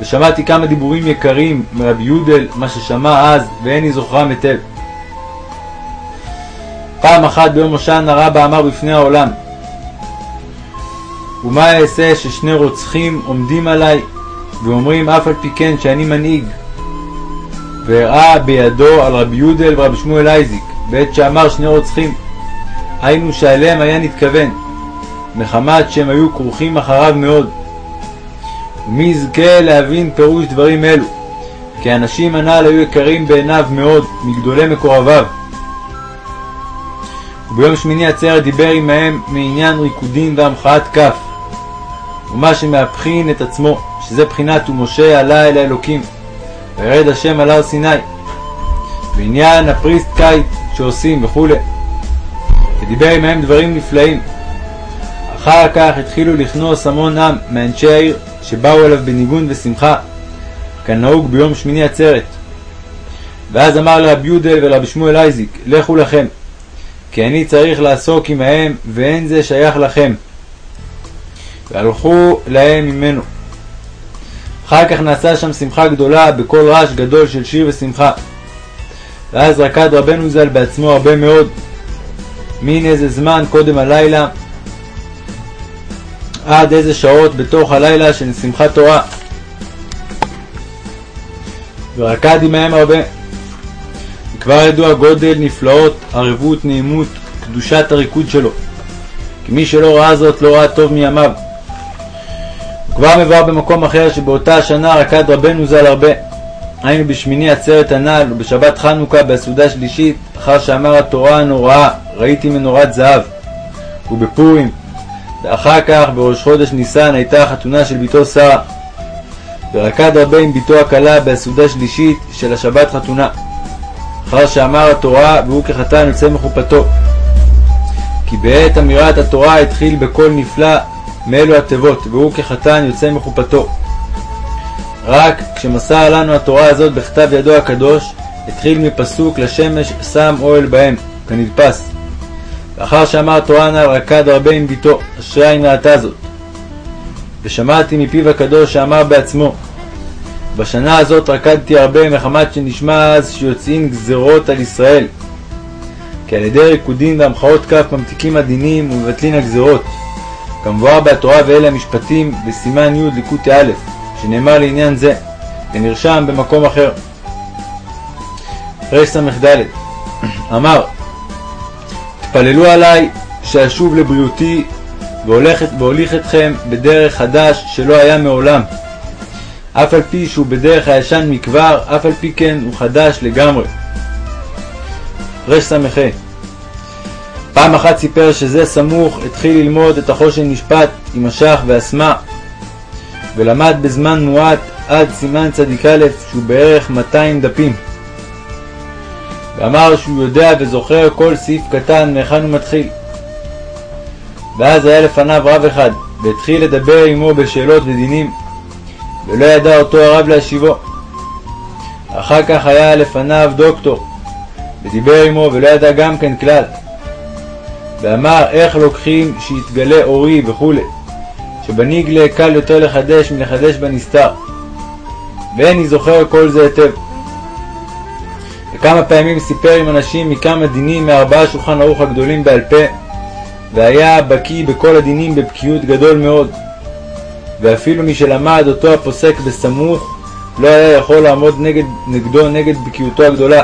ושמעתי כמה דיבורים יקרים מרבי יודל, מה ששמע אז, ואיני זוכרם היטב. פעם אחת ביום הושענא רבה אמר בפני העולם, ומה אעשה ששני רוצחים עומדים עליי ואומרים אף על פי כן שאני מנהיג? והראה בידו על רבי יודל ורבי שמואל אייזיק, בעת שאמר שני רוצחים, היינו שעליהם היה נתכוון, מחמת שהם היו כרוכים אחריו מאוד. ומי יזכה להבין פירוש דברים אלו, כי האנשים הנ"ל היו יקרים בעיניו מאוד, מגדולי מקורביו. וביום שמיני עצרת דיבר עמהם מעניין ריקודים והמחאת כף, ומה שמהפכין את עצמו, שזה בחינת ומשה עלה אל האלוקים, וירד השם על הר סיני, בעניין הפריסט קייט שעושים וכו'. ודיבר עמהם דברים נפלאים. אחר כך התחילו לכנוס המון עם מאנשי העיר, שבאו אליו בניגון ושמחה, כנהוג ביום שמיני עצרת. ואז אמר לרבי יודל ולרבי שמואל אייזיק, לכו לכם, כי אני צריך לעסוק עמהם, ואין זה שייך לכם. והלכו להם ממנו. אחר כך נעשה שם שמחה גדולה בקול רעש גדול של שיר ושמחה. ואז רקד רבנו ז"ל בעצמו הרבה מאוד, מן איזה זמן קודם הלילה עד איזה שעות בתוך הלילה של שמחת תורה. ורקד עמהם הרבה. וכבר ידוע גודל, נפלאות, ערבות, נעימות, קדושת הריקוד שלו. כי מי שלא ראה זאת לא ראה טוב מימיו. כבר מבואר במקום אחר שבאותה השנה רקד רבנו ז"ל הרבה. היינו בשמיני עצרת הנ"ל ובשבת חנוכה בסעודה שלישית, אחר שאמר התורה הנוראה, ראיתי מנורת זהב. ובפורים, ואחר כך בראש חודש ניסן הייתה החתונה של בתו שרה. ורקד הרבה עם בתו הכלה בסעודה שלישית של השבת חתונה. אחר שאמר התורה והוא כחתן יוצא מחופתו. כי בעת אמירת התורה התחיל בקול נפלא מאלו התיבות, והוא כחתן יוצא מחופתו. רק כשמסר לנו התורה הזאת בכתב ידו הקדוש, התחיל מפסוק לשמש שם אוהל בהם, כנדפס. לאחר שאמר תורה הנ"ל רקד הרבה עם ביתו, אשרי עין ראתה זאת. ושמעתי מפיו הקדוש שאמר בעצמו, בשנה הזאת רקדתי הרבה מחמת שנשמע אז שיוצאים גזרות על ישראל. כי על ידי ריקודים והמחאות כף ממתיקים הדינים ומבטלין הגזרות. כמבואר בתורה ואלה המשפטים בסימן י' ליקוטי א', שנאמר לעניין זה, ונרשם במקום אחר. רס"ד אמר התפללו עלי שאשוב לבריאותי והוליך אתכם בדרך חדש שלא היה מעולם. אף על פי שהוא בדרך הישן מכבר, אף על פי כן הוא חדש לגמרי. רס"ה פעם אחת סיפר שזה סמוך התחיל ללמוד את החושן משפט עם השח והסמא, ולמד בזמן מועט עד סימן צדיק א' שהוא בערך 200 דפים. ואמר שהוא יודע וזוכר כל סעיף קטן מהיכן הוא מתחיל. ואז היה לפניו רב אחד, והתחיל לדבר עמו בשאלות ודינים, ולא ידע אותו הרב להשיבו. אחר כך היה לפניו דוקטור, ודיבר עמו ולא ידע גם כן כלל. ואמר איך לוקחים שיתגלה אורי וכו', שבניגלה קל יותר לחדש מלחדש בנסתר. ואיני זוכר כל זה היטב. וכמה פעמים סיפר עם אנשים מכמה דינים מארבעה שולחן ערוך הגדולים בעל פה, והיה בקיא בכל הדינים בבקיאות גדול מאוד. ואפילו מי שלמד אותו הפוסק בסמוך, לא היה יכול לעמוד נגד, נגדו נגד בקיאותו הגדולה.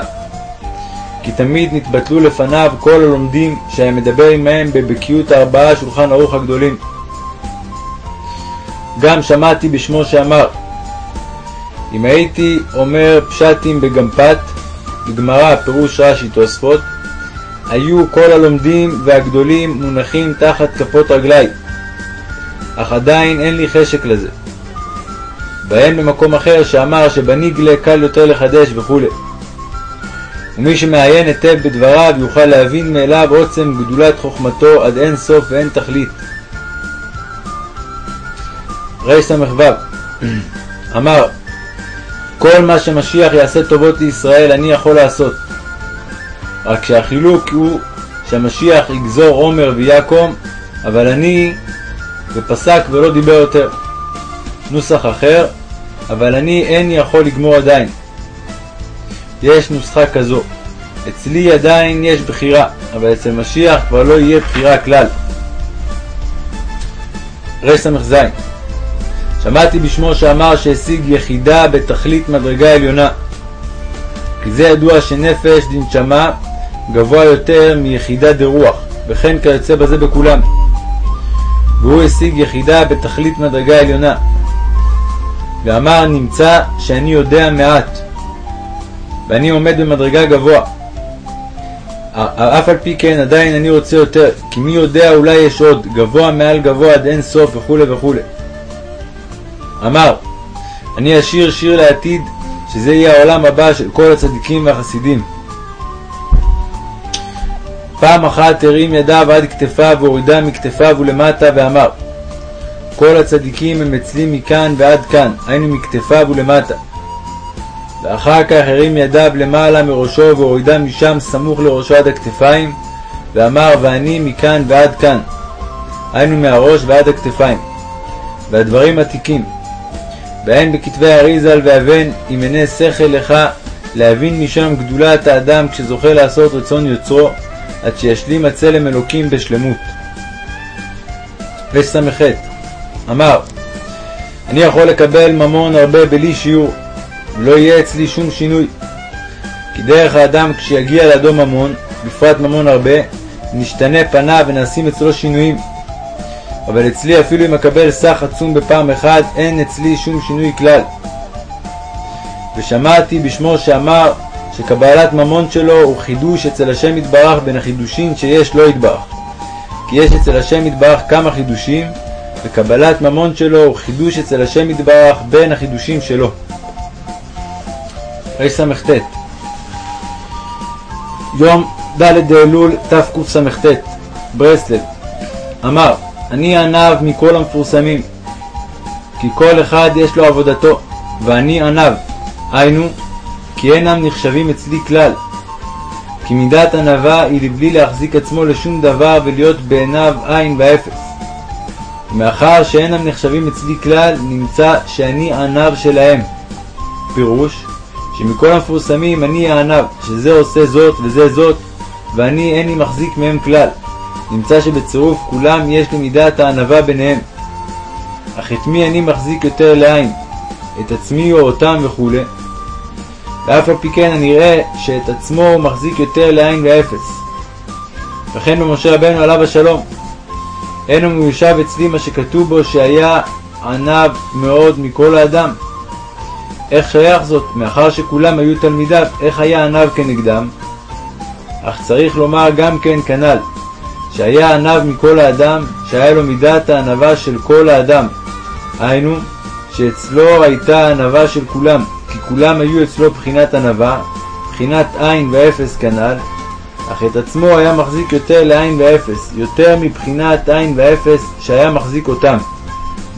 כי תמיד נתבטלו לפניו כל הלומדים שהיה מדבר עמהם בבקיאות ארבעה שולחן ערוך הגדולים. גם שמעתי בשמו שאמר, אם הייתי אומר פשטים בגמפת, בגמרא פירוש רש"י תוספות, היו כל הלומדים והגדולים מונחים תחת כפות רגלי, אך עדיין אין לי חשק לזה. בהם במקום אחר שאמר שבניגלה קל יותר לחדש וכו'. ומי שמעיין היטב בדבריו יוכל להבין מאליו עוצם גדולת חוכמתו עד אין סוף ואין תכלית. רס"ו אמר כל מה שמשיח יעשה טובות לישראל אני יכול לעשות. רק שהחילוק הוא שהמשיח יגזור עומר ויקום, אבל אני ופסק ולא דיבר יותר. נוסח אחר, אבל אני אין יכול לגמור עדיין. יש נוסחה כזו, אצלי עדיין יש בחירה, אבל אצל משיח כבר לא יהיה בחירה כלל. רס"ז שמעתי בשמו שאמר שהשיג יחידה בתכלית מדרגה עליונה. כי זה ידוע שנפש דנשמה גבוה יותר מיחידה דרוח, וכן כיוצא בזה בכולם. והוא השיג יחידה בתכלית מדרגה עליונה. ואמר נמצא שאני יודע מעט, ואני עומד במדרגה גבוה. אף על פי כן עדיין אני רוצה יותר, כי מי יודע אולי יש עוד, גבוה מעל גבוה עד אין סוף וכו' וכו'. אמר, אני אשיר שיר לעתיד, שזה יהיה העולם הבא של כל הצדיקים והחסידים. פעם אחת הרים ידיו עד כתפיו והורידה מכתפיו ולמטה ואמר כל הצדיקים הם אצלי מכאן ועד כאן, היינו מכתפיו ולמטה. ואחר כך הרים ידיו למעלה מראשו והורידה משם סמוך לראשו עד הכתפיים, ואמר ואני מכאן ועד כאן, היינו מהראש ועד הכתפיים. והדברים עתיקים. ואין בכתבי אריזל ואבן אם עיני שכל לך להבין משם גדולת האדם כשזוכה לעשות רצון יוצרו, עד שישלים הצלם אלוקים בשלמות. רס"ח אמר אני יכול לקבל ממון הרבה בלי שיעור, ולא יהיה אצלי שום שינוי. כי דרך האדם כשיגיע לידו ממון, בפרט ממון הרבה, נשתנה פניו ונעשים אצלו שינויים. אבל אצלי אפילו אם אקבל סך עצום בפעם אחת, אין אצלי שום שינוי כלל. ושמעתי בשמו שאמר שקבלת ממון שלו הוא חידוש אצל השם יתברך בין החידושים שיש לו יתברך. כי יש אצל השם יתברך כמה חידושים, וקבלת ממון שלו הוא חידוש אצל השם יתברך בין החידושים שלו. רס"ט יום ד' אלול תקס"ט ברסלב אמר אני עניו מכל המפורסמים כי כל אחד יש לו עבודתו ואני עניו היינו כי אינם נחשבים אצלי כלל כי מידת ענווה היא לבלי להחזיק עצמו לשום דבר ולהיות בעיניו עין ואפס. ומאחר שאינם נחשבים אצלי כלל נמצא שאני עניו שלהם. פירוש שמכל המפורסמים אני הענב, שזה עושה זאת וזה זאת, ואני איני מחזיק מהם כלל. נמצא שבצירוף כולם יש לי מידת הענווה ביניהם. אך את מי אני מחזיק יותר לעין? את עצמי או אותם וכו'. ואף על פי כן אני אראה שאת עצמו הוא מחזיק יותר לעין ואפס. וכן במשה רבנו עליו השלום. אין הוא מיושב אצלי מה שכתוב בו שהיה ענב מאוד מכל האדם. איך שייך זאת, מאחר שכולם היו תלמידיו, איך היה עניו כנגדם? אך צריך לומר גם כן כנ"ל, שהיה עניו מכל האדם, שהיה לו מידת הענווה של כל האדם. היינו, שאצלו הייתה הענווה של כולם, כי כולם היו אצלו בחינת ענווה, בחינת עין ואפס כנ"ל, אך את עצמו היה מחזיק יותר לעין ואפס, יותר מבחינת עין ואפס שהיה מחזיק אותם,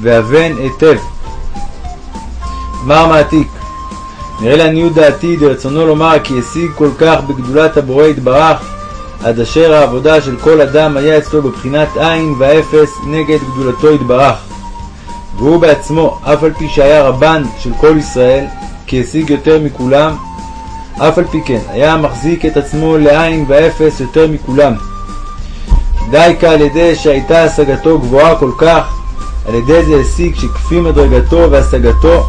והבן היטב. מר מעתיק נראה לעניות דעתי דרצונו לומר כי השיג כל כך בגדולת הבורא יתברך עד אשר העבודה של כל אדם היה אצלו בבחינת עין ואפס נגד גדולתו יתברך והוא בעצמו, אף על פי שהיה רבן של כל ישראל, כי השיג יותר מכולם, אף על פי כן היה מחזיק את עצמו לעין ואפס יותר מכולם. דייקה על ידי שהייתה השגתו גבוהה כל כך, על ידי זה השיג שכפי מדרגתו והשגתו,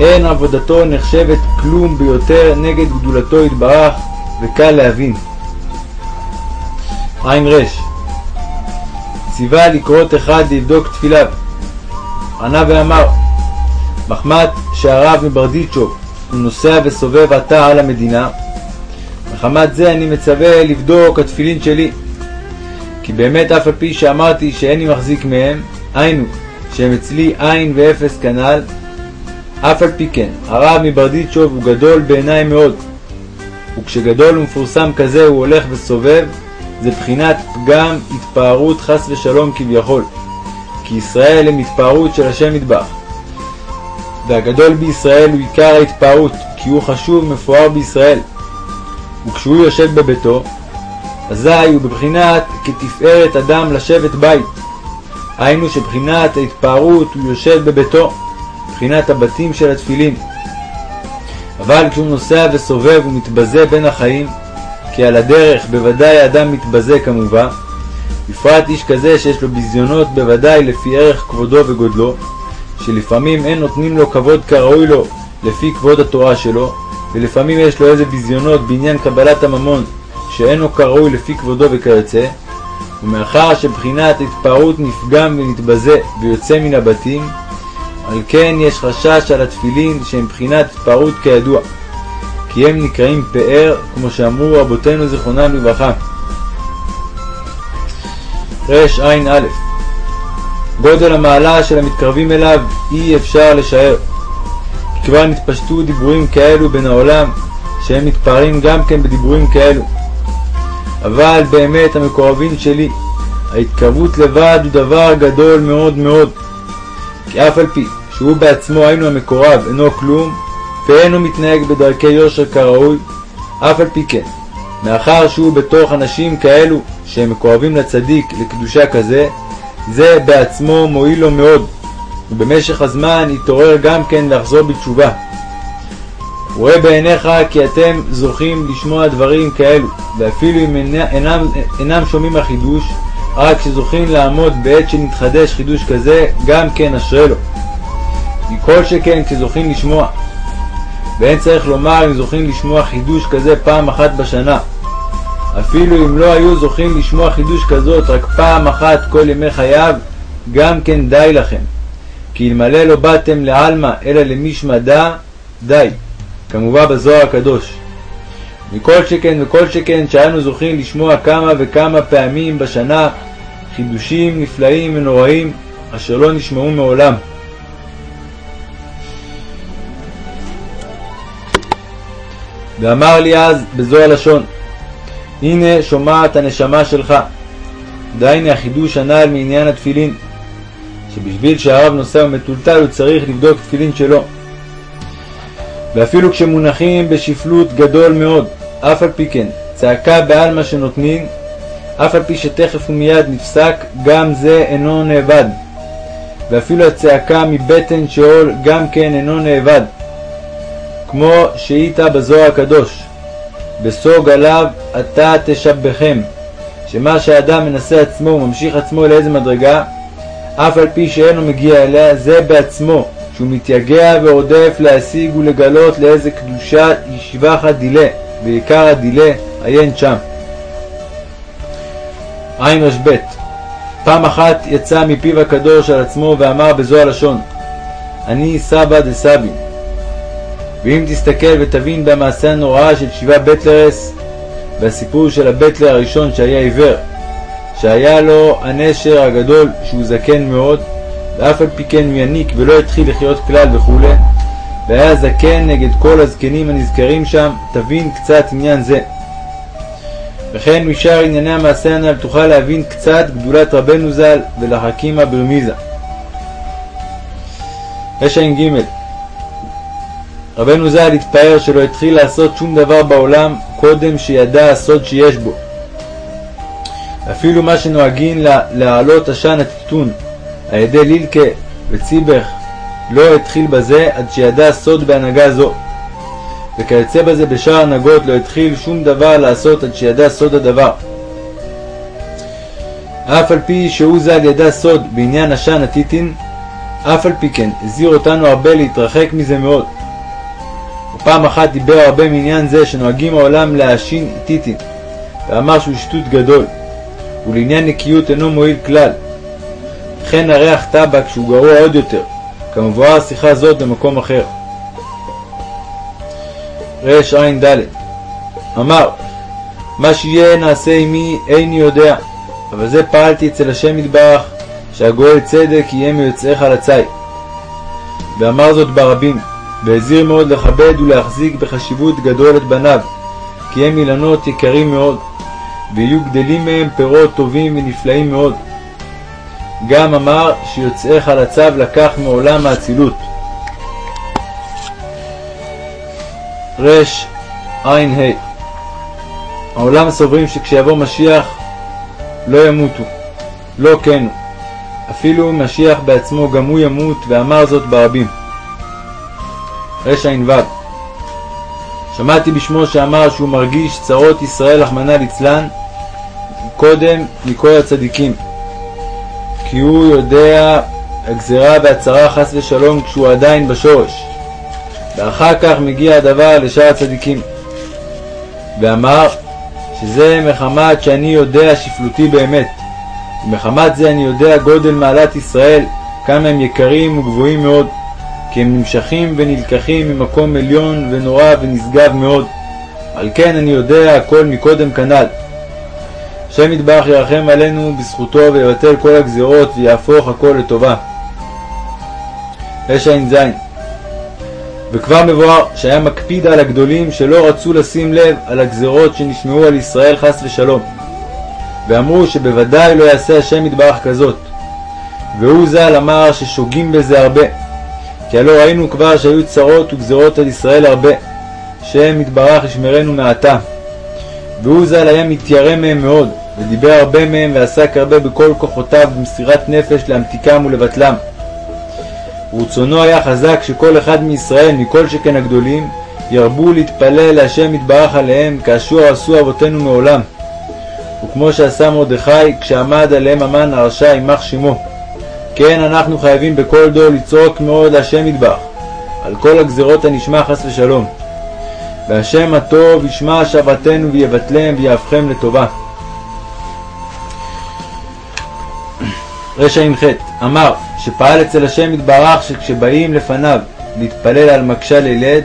אין עבודתו נחשבת כלום ביותר נגד גדולתו יתברך, וקל להבין. רש ציווה לקרות אחד לבדוק תפיליו. ענה ואמר, מחמת שהרב מברדיצ'וב הוא נוסע וסובב עתה על המדינה, מחמת זה אני מצווה לבדוק התפילין שלי. כי באמת אף על פי שאמרתי שאיני מחזיק מהם, היינו, שהם אצלי עין ואפס כנ"ל, אף על פי כן, הרב מברדיצ'וב הוא גדול בעיניי מאוד, וכשגדול ומפורסם כזה הוא הולך וסובב, זה בחינת פגם התפארות חס ושלום כביכול, כי ישראל הם התפארות של השם מטבח. והגדול בישראל הוא עיקר ההתפארות, כי הוא חשוב ומפואר בישראל. וכשהוא יושב בביתו, אזי הוא בבחינת כתפארת אדם לשבת בית. היינו שבחינת ההתפארות הוא יושב בביתו, בחינת הבתים של התפילין. אבל כשהוא נוסע וסובב ומתבזה בין החיים, כי על הדרך בוודאי האדם מתבזה כמובן, בפרט איש כזה שיש לו ביזיונות בוודאי לפי ערך כבודו וגודלו, שלפעמים אין נותנים לו כבוד כראוי לו לפי כבוד התורה שלו, ולפעמים יש לו איזה ביזיונות בעניין קבלת הממון שאינו כראוי לפי כבודו וכיוצא, ומאחר שבחינת התפארות נפגם ונתבזה ויוצא מן הבתים, על כן יש חשש על התפילין שהם בחינת התפארות כידוע, כי הם נקראים פאר, כמו שאמרו רבותינו זיכרונם לברכה. רע"א גודל המעלה של המתקרבים אליו אי אפשר לשער. כי כבר נתפשטו דיבורים כאלו בין העולם, שהם מתפארים גם כן בדיבורים כאלו. אבל באמת המקורבים שלי, ההתקרבות לבד הוא דבר גדול מאוד מאוד. כי אף על פי שהוא בעצמו היינו המקורב אינו כלום, ואינו מתנהג בדרכי יושר כראוי, אף על פי כן, מאחר שהוא בתוך אנשים כאלו שהם מקורבים לצדיק לקדושה כזה, זה בעצמו מועיל לו מאוד, ובמשך הזמן יתעורר גם כן לחזור בתשובה. רואה בעיניך כי אתם זוכים לשמוע דברים כאלו, ואפילו אם אינם, אינם שומעים החידוש, רק שזוכים לעמוד בעת שנתחדש חידוש כזה, גם כן אשרי לו. מכל שכן כשזוכים לשמוע. ואין צריך לומר אם זוכים לשמוע חידוש כזה פעם אחת בשנה, אפילו אם לא היו זוכים לשמוע חידוש כזאת רק פעם אחת כל ימי חייו, גם כן די לכם. כי אלמלא לא באתם לעלמא אלא למשמע דא, די. כמובן בזוהר הקדוש. מכל שכן וכל שכן שאנו זוכים לשמוע כמה וכמה פעמים בשנה חידושים נפלאים ונוראים אשר לא נשמעו מעולם. ואמר לי אז בזוהר לשון הנה שומעת הנשמה שלך. דהיינה החידוש הנ"ל מעניין התפילין, שבשביל שהרב נוסע ומטולטל הוא צריך לבדוק תפילין שלו. ואפילו כשמונחים בשפלות גדול מאוד, אף על פי כן, צעקה בעלמא שנותנים, אף על פי שתכף ומיד נפסק, גם זה אינו נאבד. ואפילו הצעקה מבטן שאול גם כן אינו נאבד. כמו שאיתה בזוהר הקדוש, בסוג עליו אתה תשבחם, שמה שהאדם מנסה עצמו וממשיך עצמו לאיזה מדרגה, אף על פי שאינו מגיע אליה, זה בעצמו, שהוא מתייגע ורודף להשיג ולגלות לאיזה קדושה ישבח הדילה, ועיקר הדילה עיין שם. רשב פעם אחת יצא מפיו הקדוש על עצמו ואמר בזו הלשון אני סבא דסבי ואם תסתכל ותבין במעשה הנורא של שבעה בטלרס והסיפור של הבטלר הראשון שהיה עיוור, שהיה לו הנשר הגדול שהוא זקן מאוד, ואף על פי כן הוא יניק ולא התחיל לחיות כלל וכו', והיה זקן נגד כל הזקנים הנזכרים שם, תבין קצת עניין זה. וכן משאר ענייני המעשה הנ"ל תוכל להבין קצת גדולת רבנו ז"ל ולחכימה ברמיזה. רע"ג רבנו ז"ל התפאר שלא התחיל לעשות שום דבר בעולם קודם שידע הסוד שיש בו. אפילו מה שנוהגים להעלות עשן הטיטון על ידי לילקה וציבך לא התחיל בזה עד שידע סוד בהנהגה זו, וכיוצא בזה בשאר הנהגות לא התחיל שום דבר לעשות עד שידע סוד הדבר. אף על פי שהוא ז"ל ידע סוד בעניין עשן הטיטין, אף על פי כן הזהיר אותנו הרבה להתרחק מזה מאוד. ופעם אחת דיבר הרבה מעניין זה שנוהגים העולם להאשין טיטין, ואמר שהוא שטות גדול, ולעניין נקיות אינו מועיל כלל. וכן הריח טבק שהוא גרוע עוד יותר, כמבואר שיחה זאת במקום אחר. רע"ד אמר מה שיהיה נעשה עמי איני יודע, אבל זה פעלתי אצל השם יתברך, שהגואל צדק יהיה מיוצאיך לצי. ואמר זאת ברבים, והזהיר מאוד לכבד ולהחזיק בחשיבות גדול את בניו, כי הם אילנות יקרים מאוד, ויהיו גדלים מהם פירות טובים ונפלאים מאוד. גם אמר שיוצאיך לצו לקח מעולם האצילות. רע"ה העולם סוברים שכשיבוא משיח לא ימותו. לא כן הוא. אפילו משיח בעצמו גם הוא ימות, ואמר זאת ברבים. רע"ו שמעתי בשמו שאמר שהוא מרגיש צרות ישראל, רחמנא ליצלן, קודם מכל הצדיקים. כי הוא יודע הגזרה והצרה חס ושלום כשהוא עדיין בשורש. ואחר כך מגיע הדבר לשאר הצדיקים. ואמר שזה מחמת שאני יודע שפלותי באמת. ומחמת זה אני יודע גודל מעלת ישראל, כמה הם יקרים וגבוהים מאוד, כי הם נמשכים ונלקחים ממקום עליון ונורא ונשגב מאוד. על כן אני יודע הכל מקודם כנ"ל. השם יתברך ירחם עלינו בזכותו ויבטל כל הגזירות ויהפוך הכל לטובה. רע"ז וכבר מבואר שהיה מקפיד על הגדולים שלא רצו לשים לב על הגזרות שנשמעו על ישראל חס ושלום, ואמרו שבוודאי לא יעשה השם יתברך כזאת. והוא ז"ל אמר ששוגים בזה הרבה, כי הלא ראינו כבר שהיו צרות וגזרות על ישראל הרבה, שם יתברך ישמרנו מעתה. והוא ז"ל היה מתיירא מהם מאוד, ודיבר הרבה מהם ועסק הרבה בכל כוחותיו במסירת נפש להמתיקם ולבטלם. ורצונו היה חזק שכל אחד מישראל, מכל שכן הגדולים, ירבו להתפלל להשם יתברך עליהם, כאשר עשו אבותינו מעולם. וכמו שעשה מרדכי כשעמד עליהם המן הרשע יימח שמו. כן אנחנו חייבים בכל דור לצעוק מאוד להשם יתברך, על כל הגזרות הנשמע חס ושלום. והשם הטוב ישמע שבתנו ויבטלם ויהפכם לטובה. רש"ח אמר שפעל אצל השם יתברך שכשבאים לפניו להתפלל על מקשה לילד,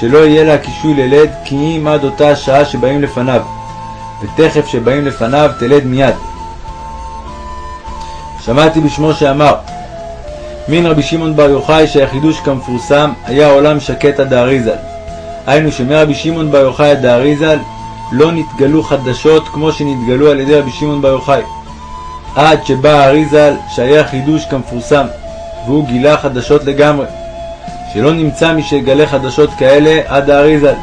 שלא יהיה לה קישוי לילד, כי אם עד אותה שעה שבאים לפניו, ותכף שבאים לפניו תלד מיד. שמעתי בשמו שאמר, מן רבי שמעון בר יוחאי שהחידוש כמפורסם היה עולם שקט עד האריזל. היינו שמרבי שמעון בר יוחאי עד האריזל לא נתגלו חדשות כמו שנתגלו על ידי רבי שמעון בר יוחאי. עד שבא האריזל שהיה חידוש כמפורסם, והוא גילה חדשות לגמרי, שלא נמצא מי שיגלה חדשות כאלה עד האריזל.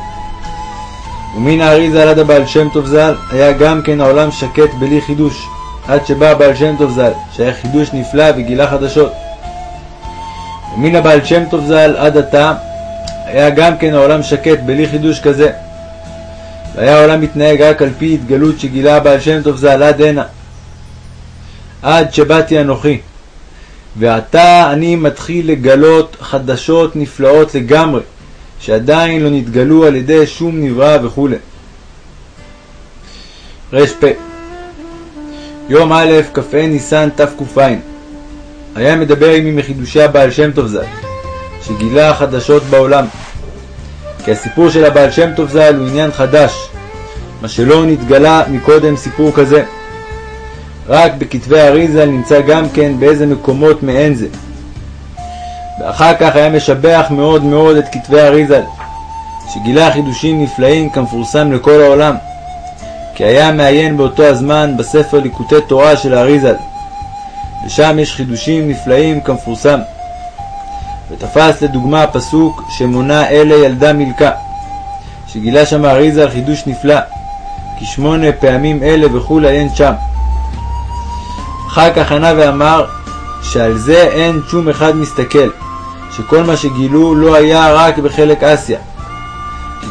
ומן האריזל עד הבעל שם טוב ז"ל היה גם כן העולם שקט בלי חידוש, עד שבא הבעל שם טוב ז"ל, שהיה חידוש נפלא וגילה חדשות. ומן הבעל שם טוב ז"ל עד עתה היה גם כן העולם שקט בלי חידוש כזה. והיה העולם מתנהג רק על פי התגלות שגילה הבעל שם טוב ז"ל עד הנה. עד שבאתי אנוכי. ועתה אני מתחיל לגלות חדשות נפלאות לגמרי, שעדיין לא נתגלו על ידי שום נברא וכו'. ר"פ יום א' כ"ה ניסן תק"ע היה מדבר עמי מחידושי הבעל שם טוב ז"ל, שגילה חדשות בעולם. כי הסיפור של הבעל שם טוב ז"ל הוא עניין חדש, מה שלא נתגלה מקודם סיפור כזה. רק בכתבי אריזה נמצא גם כן באיזה מקומות מעין זה. ואחר כך היה משבח מאוד מאוד את כתבי אריזל, שגילה חידושים נפלאים כמפורסם לכל העולם, כי היה מעיין באותו הזמן בספר ליקוטי תורה של האריזל, ושם יש חידושים נפלאים כמפורסם. ותפס לדוגמה הפסוק שמונה אלה ילדה מילכה, שגילה שם האריזל חידוש נפלא, כי שמונה פעמים אלה וכולי אין שם. אחר כך ענה ואמר שעל זה אין שום אחד מסתכל, שכל מה שגילו לא היה רק בחלק אסיה.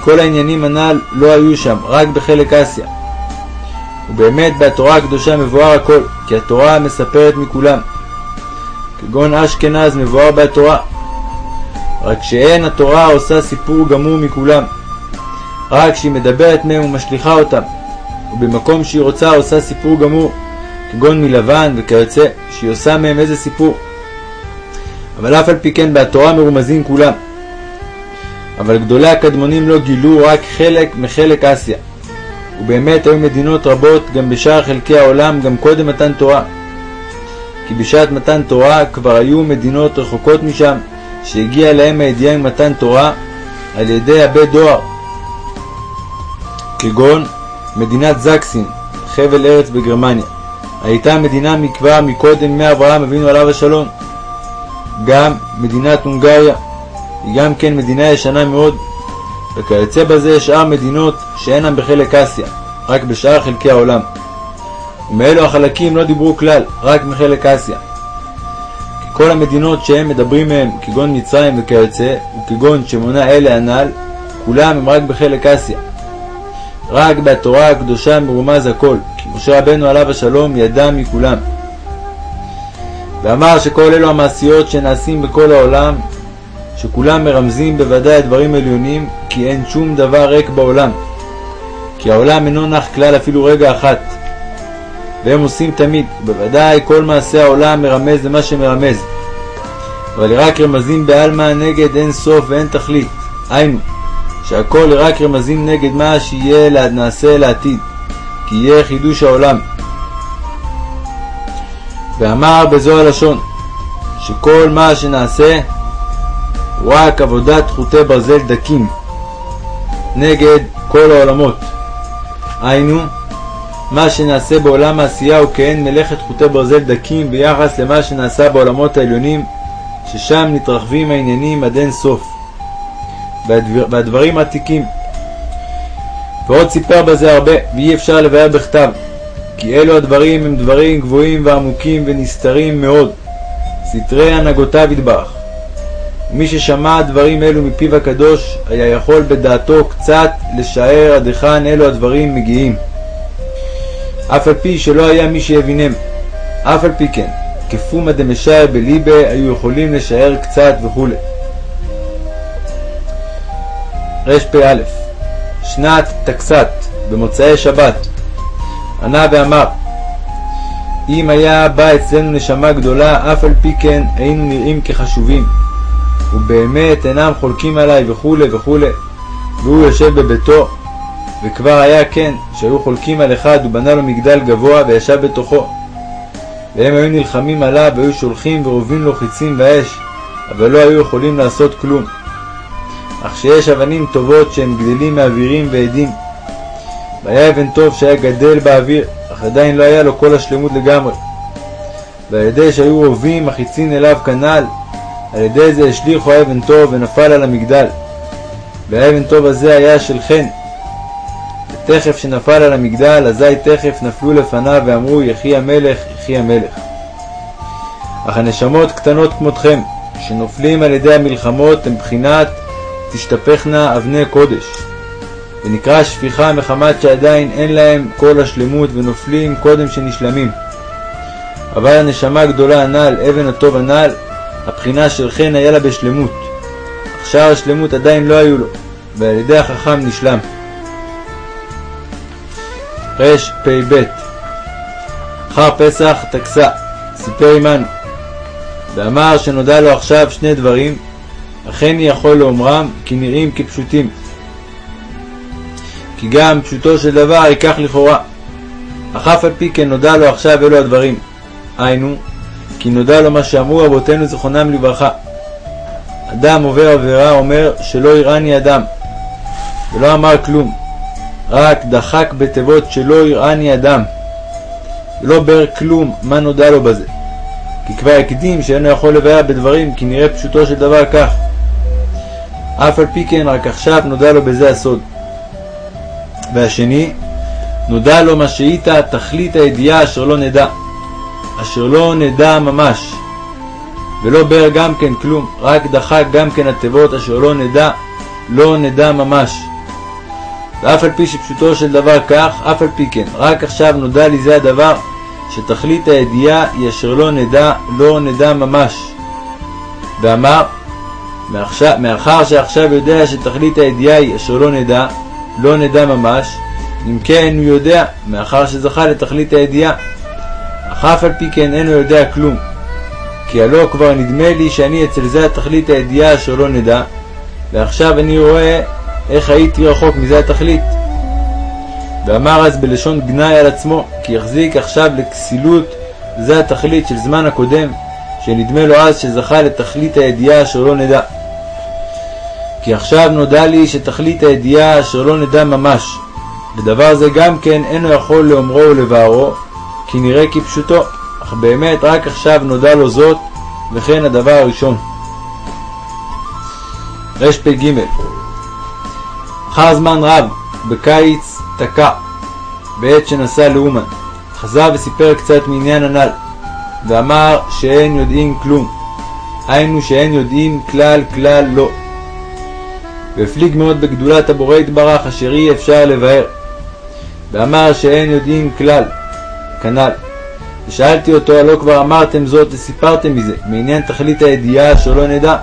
כל העניינים הנ"ל לא היו שם, רק בחלק אסיה. ובאמת בתורה הקדושה מבואר הכל, כי התורה מספרת מכולם. כגון אשכנז מבואר בתורה. רק שאין התורה עושה סיפור גמור מכולם. רק כשהיא מדברת מהם ומשליכה אותם, ובמקום שהיא רוצה עושה סיפור גמור, כגון מלבן וכיוצא, שהיא עושה מהם איזה סיפור. אבל אף על פי כן בתורה מרומזים כולם. אבל גדולי הקדמונים לא גילו רק חלק מחלק אסיה. ובאמת היו מדינות רבות גם בשאר חלקי העולם גם קודם מתן תורה. כי בשעת מתן תורה כבר היו מדינות רחוקות משם, שהגיע להם הידיעה ממתן תורה על ידי הבית דואר. כגון מדינת זקסין, חבל ארץ בגרמניה. הייתה מדינה מכבר מקודם מאברהם אבינו עליו השלום. גם מדינת הונגריה, היא גם כן מדינה ישנה מאוד, וכיוצא בזה שאר מדינות שאינן בחלק אסיה, רק בשאר חלקי העולם. ומאלו החלקים לא דיברו כלל, רק מחלק אסיה. כל המדינות שהם מדברים מהם, כגון מצרים וכיוצא, וכגון שמונה אלה הנ"ל, כולם הם רק בחלק אסיה. רק בתורה הקדושה מרומז הכל, כי משה רבנו עליו השלום ידע מכולם. ואמר שכל אלו המעשיות שנעשים בכל העולם, שכולם מרמזים בוודאי הדברים עליונים, כי אין שום דבר ריק בעולם. כי העולם אינו נח כלל אפילו רגע אחת. והם עושים תמיד, בוודאי כל מעשה העולם מרמז למה שמרמז. אבל רק רמזים בעלמא נגד אין סוף ואין תכלית. היינו, שהכל רק רמזים נגד מה שיהיה נעשה לעתיד, כי יהיה חידוש העולם. ואמר בזו הלשון, שכל מה שנעשה רק עבודת חוטי ברזל דקים נגד כל העולמות. היינו, מה שנעשה בעולם העשייה הוא כהן מלאכת חוטי ברזל דקים ביחס למה שנעשה בעולמות העליונים, ששם נתרחבים העניינים עד אין סוף. והדברים עתיקים. ועוד סיפר בזה הרבה, ואי אפשר לבאר בכתב, כי אלו הדברים הם דברים גבוהים ועמוקים ונסתרים מאוד, סתרי הנהגותיו יתברך. מי ששמע דברים אלו מפיו הקדוש, היה יכול בדעתו קצת לשער עד היכן אלו הדברים מגיעים. אף על פי שלא היה מי שיבינם. אף על פי כן, כפומא דמשער בליבה, היו יכולים לשער קצת וכו'. רפ"א שנת תקסת, במוצאי שבת, ענה ואמר אם היה בא אצלנו נשמה גדולה, אף על פי כן היינו נראים כחשובים, ובאמת אינם חולקים עליי וכולי וכולי, והוא יושב בביתו, וכבר היה כן, שהיו חולקים על אחד ובנה לו מגדל גבוה וישב בתוכו. והם היו נלחמים עליו והיו שולחים ורובים לו חיצים באש, אבל לא היו יכולים לעשות כלום. אך שיש אבנים טובות שהם גדלים מאווירים ועדים. והיה אבן טוב שהיה גדל באוויר, אך עדיין לא היה לו כל השלמות לגמרי. ועל ידי שהיו רובים מחיצין אליו כנ"ל, על ידי זה השליכו האבן טוב ונפל על המגדל. והאבן טוב הזה היה של חן. ותכף שנפל על המגדל, אזי תכף נפלו לפניו ואמרו יחי המלך, יחי המלך. אך הנשמות קטנות כמותכם, שנופלים על ידי המלחמות, הם בחינת תשתפכנה אבני קודש. ונקרא שפיכה מחמת שעדיין אין להם כל השלמות ונופלים קודם שנשלמים. אבל הנשמה הגדולה הנ"ל, אבן הטוב הנ"ל, הבחינה של חן היה לה בשלמות. אך שאר השלמות עדיין לא היו לו, ועל ידי החכם נשלם. רפ"ב אחר פסח תקסה, סיפר עמנו, ואמר שנודע לו עכשיו שני דברים, אכן יכול לאומרם כי נראים כפשוטים. כי גם פשוטו של דבר ייקח לכאורה. אך אף על פי כן נודע לו עכשיו אלו הדברים. היינו, כי נודע לו מה שאמרו אבותינו זיכרונם לברכה. אדם עובר עבירה אומר שלא יראני אדם, ולא אמר כלום, רק דחק בתיבות שלא יראני אדם, ולא בר כלום מה נודע לו בזה. כי כבר הקדים שאינו יכול לבאר בדברים כי נראה פשוטו של דבר כך. אף על פי כן רק עכשיו נודע לו בזה הסוד. והשני, נודע לו מה שהייתה תכלית הידיעה אשר לא נדע, אשר לא נדע ממש, ולא בר גם כן כלום, רק דחק גם כן התיבות אשר לא נדע, לא נדע ממש, ואף על פי שפשוטו של דבר כך, אף על פי כן, רק עכשיו נודע לי זה הדבר, שתכלית הידיעה היא אשר לא נדע, לא נדע ממש. ואמר, מאחר שעכשיו יודע שתכלית הידיעה היא אשר לא נדע, לא נדע ממש, אם כן הוא יודע, מאחר שזכה לתכלית הידיעה. אך אף על פי כן אינו יודע כלום. כי הלא כבר נדמה לי שאני אצל זה התכלית הידיעה אשר לא נדע, ועכשיו אני רואה איך הייתי רחוק מזה התכלית. ואמר אז בלשון גנאי על עצמו, כי יחזיק עכשיו לכסילות זה התכלית של זמן הקודם, שנדמה לו אז שזכה לתכלית הידיעה אשר לא נדע. כי עכשיו נודע לי שתכלית הידיעה אשר לא נדע ממש, ודבר זה גם כן אינו יכול לאומרו ולבערו, כי נראה כפשוטו, אך באמת רק עכשיו נודע לו זאת, וכן הדבר הראשון. רפ"ג אחר זמן רב, בקיץ תקע, בעת שנסע לאומן, חזר וסיפר קצת מעניין הנ"ל, ואמר שאין יודעים כלום, היינו שאין יודעים כלל כלל לא. והפליג מאוד בגדולת הבורא יתברך אשר אי אפשר לבאר. ואמר שאין יודעים כלל, כנ"ל. ושאלתי אותו, הלא כבר אמרתם זאת וסיפרתם מזה, מעניין תכלית הידיעה אשר לא נדע.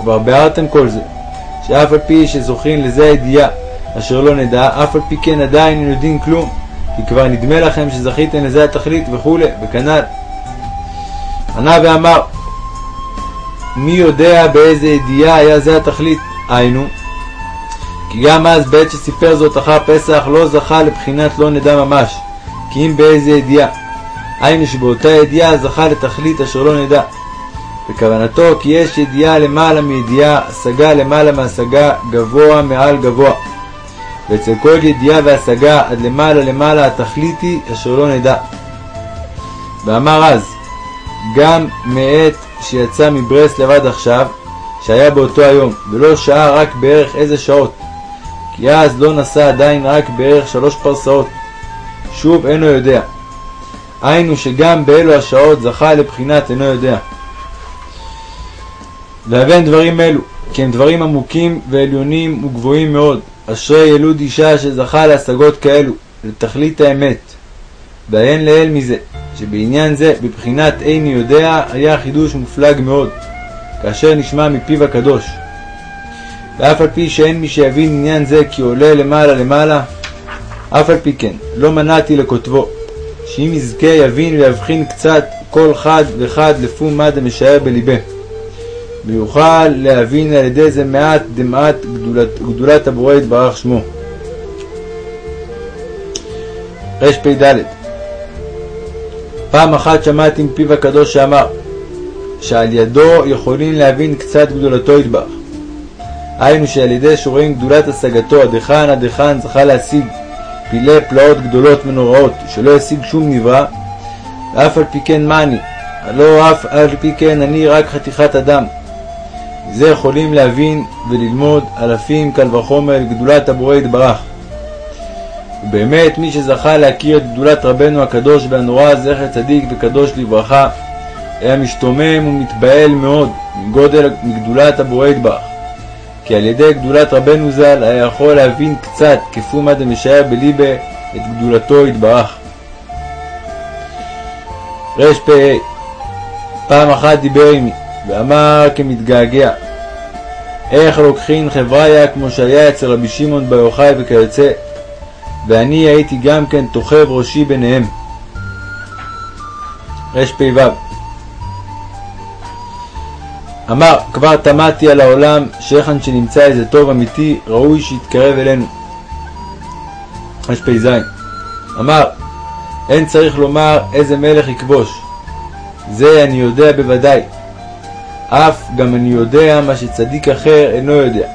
וכבר ביארתם כל זה, שאף על פי שזוכין לזה הידיעה אשר לא נדע, אף על פי כן עדיין אין יודעים כלום, כי כבר נדמה לכם שזכיתם לזה התכלית וכולי, וכנ"ל. ענה ואמר, מי יודע באיזה ידיעה היה זה התכלית? היינו, כי גם אז בעת שסיפר זאת אחר פסח לא זכה לבחינת לא נדע ממש, כי אם באיזה ידיעה. היינו שבאותה ידיעה זכה לתכלית אשר לא נדע. וכוונתו כי יש ידיעה למעלה מידיעה, השגה למעלה מהשגה, גבוה מעל גבוה. ואצל כל ידיעה והשגה עד למעלה למעלה התכלית היא אשר לא נדע. ואמר אז, גם מעת שיצא מברסלב עד עכשיו, שהיה באותו היום, ולא שעה רק בערך איזה שעות, כי אז לא נסע עדיין רק בערך שלוש פרסאות. שוב אינו יודע. היינו שגם באלו השעות זכה לבחינת אינו יודע. והבן דברים אלו, כי הם דברים עמוקים ועליונים וגבוהים מאוד. אשרי ילוד אישה שזכה להשגות כאלו, לתכלית האמת. ועיין לאל מזה, שבעניין זה, בבחינת איני יודע, היה חידוש מופלג מאוד, כאשר נשמע מפיו הקדוש. ואף על פי שאין מי שיבין עניין זה כי עולה למעלה למעלה, אף על פי כן, לא מנעתי לכותבו, שאם יזכה יבין ויבחין קצת כל חד וחד לפום מה דמשער בלבה. ויוכל להבין על ידי זה מעט דמעט גדולת, גדולת הבורא יתברך שמו. רפ"ד פעם אחת שמעתי מפיו הקדוש שאמר שעל ידו יכולים להבין קצת גדולתו יתברך. היינו שעל ידי שרואים גדולת השגתו עד היכן עד היכן זכה להשיג פילי פלאות גדולות ונוראות שלא ישיג שום נברא, ואף על פי כן מה אני? הלא אף על פי כן אני רק חתיכת אדם. זה יכולים להבין וללמוד אלפים קל וחומר לגדולת הבורא יתברך. ובאמת מי שזכה להכיר את גדולת רבנו הקדוש והנורא זכר צדיק וקדוש לברכה היה משתומם ומתפעל מאוד מגודל מגדולת הבורא יתברך. כי על ידי גדולת רבנו ז"ל היה יכול להבין קצת כפומה דמשער בליבה את גדולתו יתברך. רפ"ה פעם אחת דיבר עמי ואמר כמתגעגע איך לוקחין חבריה כמו שהיה אצל רבי שמעון בר יוחאי וכיוצא ואני הייתי גם כן תוכב ראשי ביניהם. רפ"ו אמר, כבר תמדתי על העולם, שהיכן שנמצא איזה טוב אמיתי, ראוי שיתקרב אלינו. רפ"ז אמר, אין צריך לומר איזה מלך יכבוש. זה אני יודע בוודאי. אף גם אני יודע מה שצדיק אחר אינו יודע.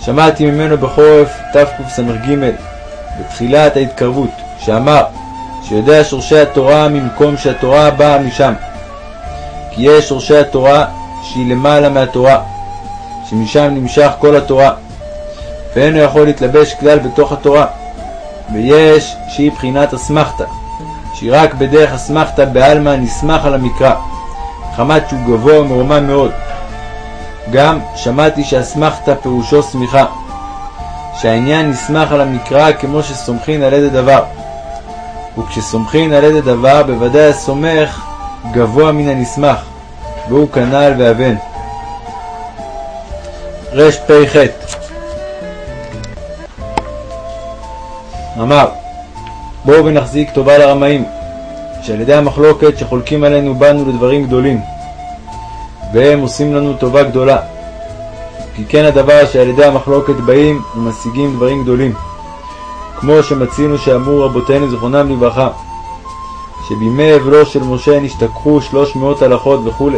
שמעתי ממנו בחורף תקס"ג, בתחילת ההתקרבות, שאמר שיודע שורשי התורה ממקום שהתורה באה משם. כי יש שורשי התורה שהיא למעלה מהתורה, שמשם נמשך כל התורה, ואינו יכול להתלבש כלל בתוך התורה. ויש שהיא בחינת אסמכתא, שהיא רק בדרך אסמכתא בעלמא נסמך על המקרא, חמת שהוא גבוה ומרומם מאוד. גם שמעתי שאסמכתא פירושו סמיכה, שהעניין נסמך על המקרא כמו שסומכין על איזה דבר. וכשסומכין על איזה דבר, בוודאי הסומך גבוה מן הנסמך, והוא כנ"ל ואבן. רפ"ח אמר בואו ונחזיק טובה לרמאים, שעל ידי המחלוקת שחולקים עלינו באנו לדברים גדולים, והם עושים לנו טובה גדולה. כי כן הדבר שעל ידי המחלוקת באים ומשיגים דברים גדולים, כמו שמצינו שאמרו רבותינו זיכרונם לברכה, שבימי אבלו של משה נשתכחו שלוש מאות הלכות וכו'.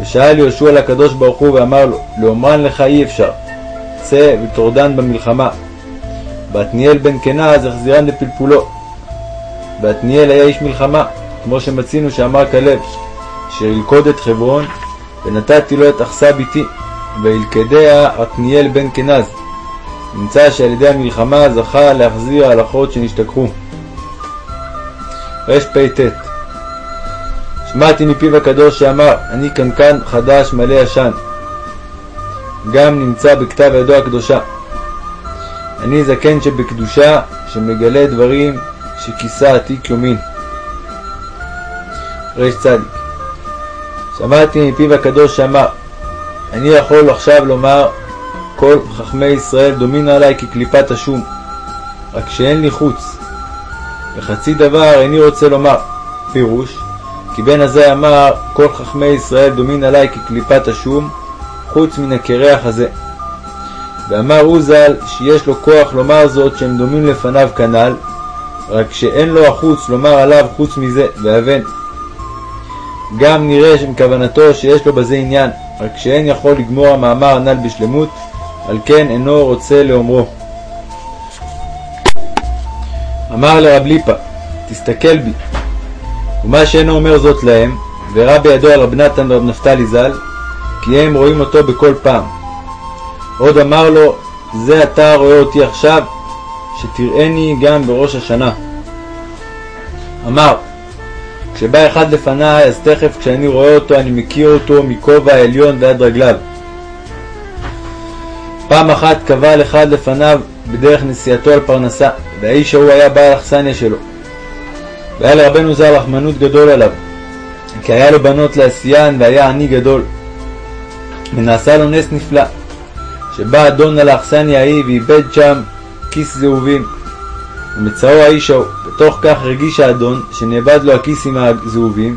ושאל יהושע לקדוש ברוך הוא ואמר לו, לאומרן לך אי אפשר, צא וטורדן במלחמה. ועתניאל בן כנז החזירן לפלפולו. ועתניאל היה איש מלחמה, כמו שמצינו שאמר כלב, אשר ילכוד את חברון, ונתתי לו את אכסה ביתי, וילכדיה עתניאל בן כנז. נמצא שעל ידי המלחמה זכה להחזיר ההלכות שנשתכחו. רפ"ט שמעתי מפיו הקדוש שאמר, אני קנקן חדש מלא ישן. גם נמצא בכתב ידו הקדושה. אני זקן שבקדושה, שמגלה דברים שכיסה עתיק יומין. רצ. שמעתי מפיו הקדוש שאמר, אני יכול עכשיו לומר, כל חכמי ישראל דומין עלי כקליפת השום, רק שאין לי חוץ. וחצי דבר איני רוצה לומר, פירוש, כי בן הזה אמר, כל חכמי ישראל דומין עלי כקליפת השום, חוץ מן הקרח הזה. ואמר אוזל שיש לו כוח לומר זאת שהם דומים לפניו כנ"ל, רק שאין לו החוץ לומר עליו חוץ מזה, ואבן. גם נראה שמכוונתו שיש לו בזה עניין, רק שאין יכול לגמור המאמר הנ"ל בשלמות, על כן אינו רוצה לאומרו. אמר לרב ליפא, תסתכל בי. ומה שאינו אומר זאת להם, וראה בידו על רב נתן ורב נפתלי ז"ל, כי הם רואים אותו בכל פעם. עוד אמר לו, זה אתה רואה אותי עכשיו, שתראני גם בראש השנה. אמר, כשבא אחד לפניי, אז תכף כשאני רואה אותו, אני מכיר אותו מכובע העליון ועד רגליו. פעם אחת קבל אחד לפניו בדרך נסיעתו על פרנסה, והאיש ההוא היה בעל אכסניה שלו. והיה לרבנו ז"ל רחמנות גדול עליו, כי היה לו בנות לעשיין והיה עני גדול. ונעשה לו נס נפלא, שבא אדון על האכסניה ההיא ואיבד שם כיס זהובים. ומצאו האיש ההוא, בתוך כך הרגיש האדון שנאבד לו הכיס עם הזהובים,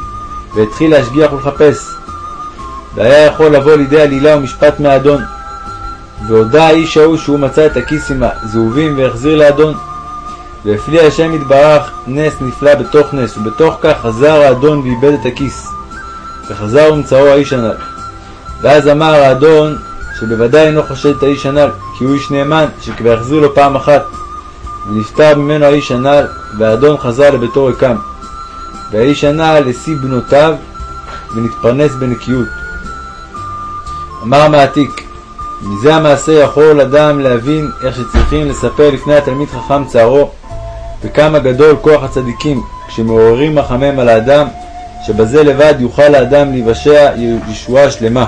והתחיל להשגיח ולחפש. והיה יכול לבוא לידי עלילה ומשפט מהאדון. והודה האיש ההוא שהוא מצא את הכיס עם הזהובים והחזיר לאדון. והפליא השם יתברך נס נפלא בתוך נס, ובתוך כך חזר האדון ואיבד את הכיס. וחזר ומצאו האיש הנ"ל. ואז אמר האדון שבוודאי אינו חושד את האיש הנ"ל, כי הוא איש נאמן, שכבר החזיר לו פעם אחת. ונפטר ממנו האיש הנ"ל, והאדון חזר לביתו ריקם. והאיש הנ"ל השיא בנותיו, ונתפרנס בנקיות. אמר המעתיק, מזה המעשה יכול אדם להבין איך שצריכים לספר לפני התלמיד חכם צערו, וכמה גדול כוח הצדיקים כשמעוררים רחמם על האדם, שבזה לבד יוכל האדם להיוושע ישועה שלמה.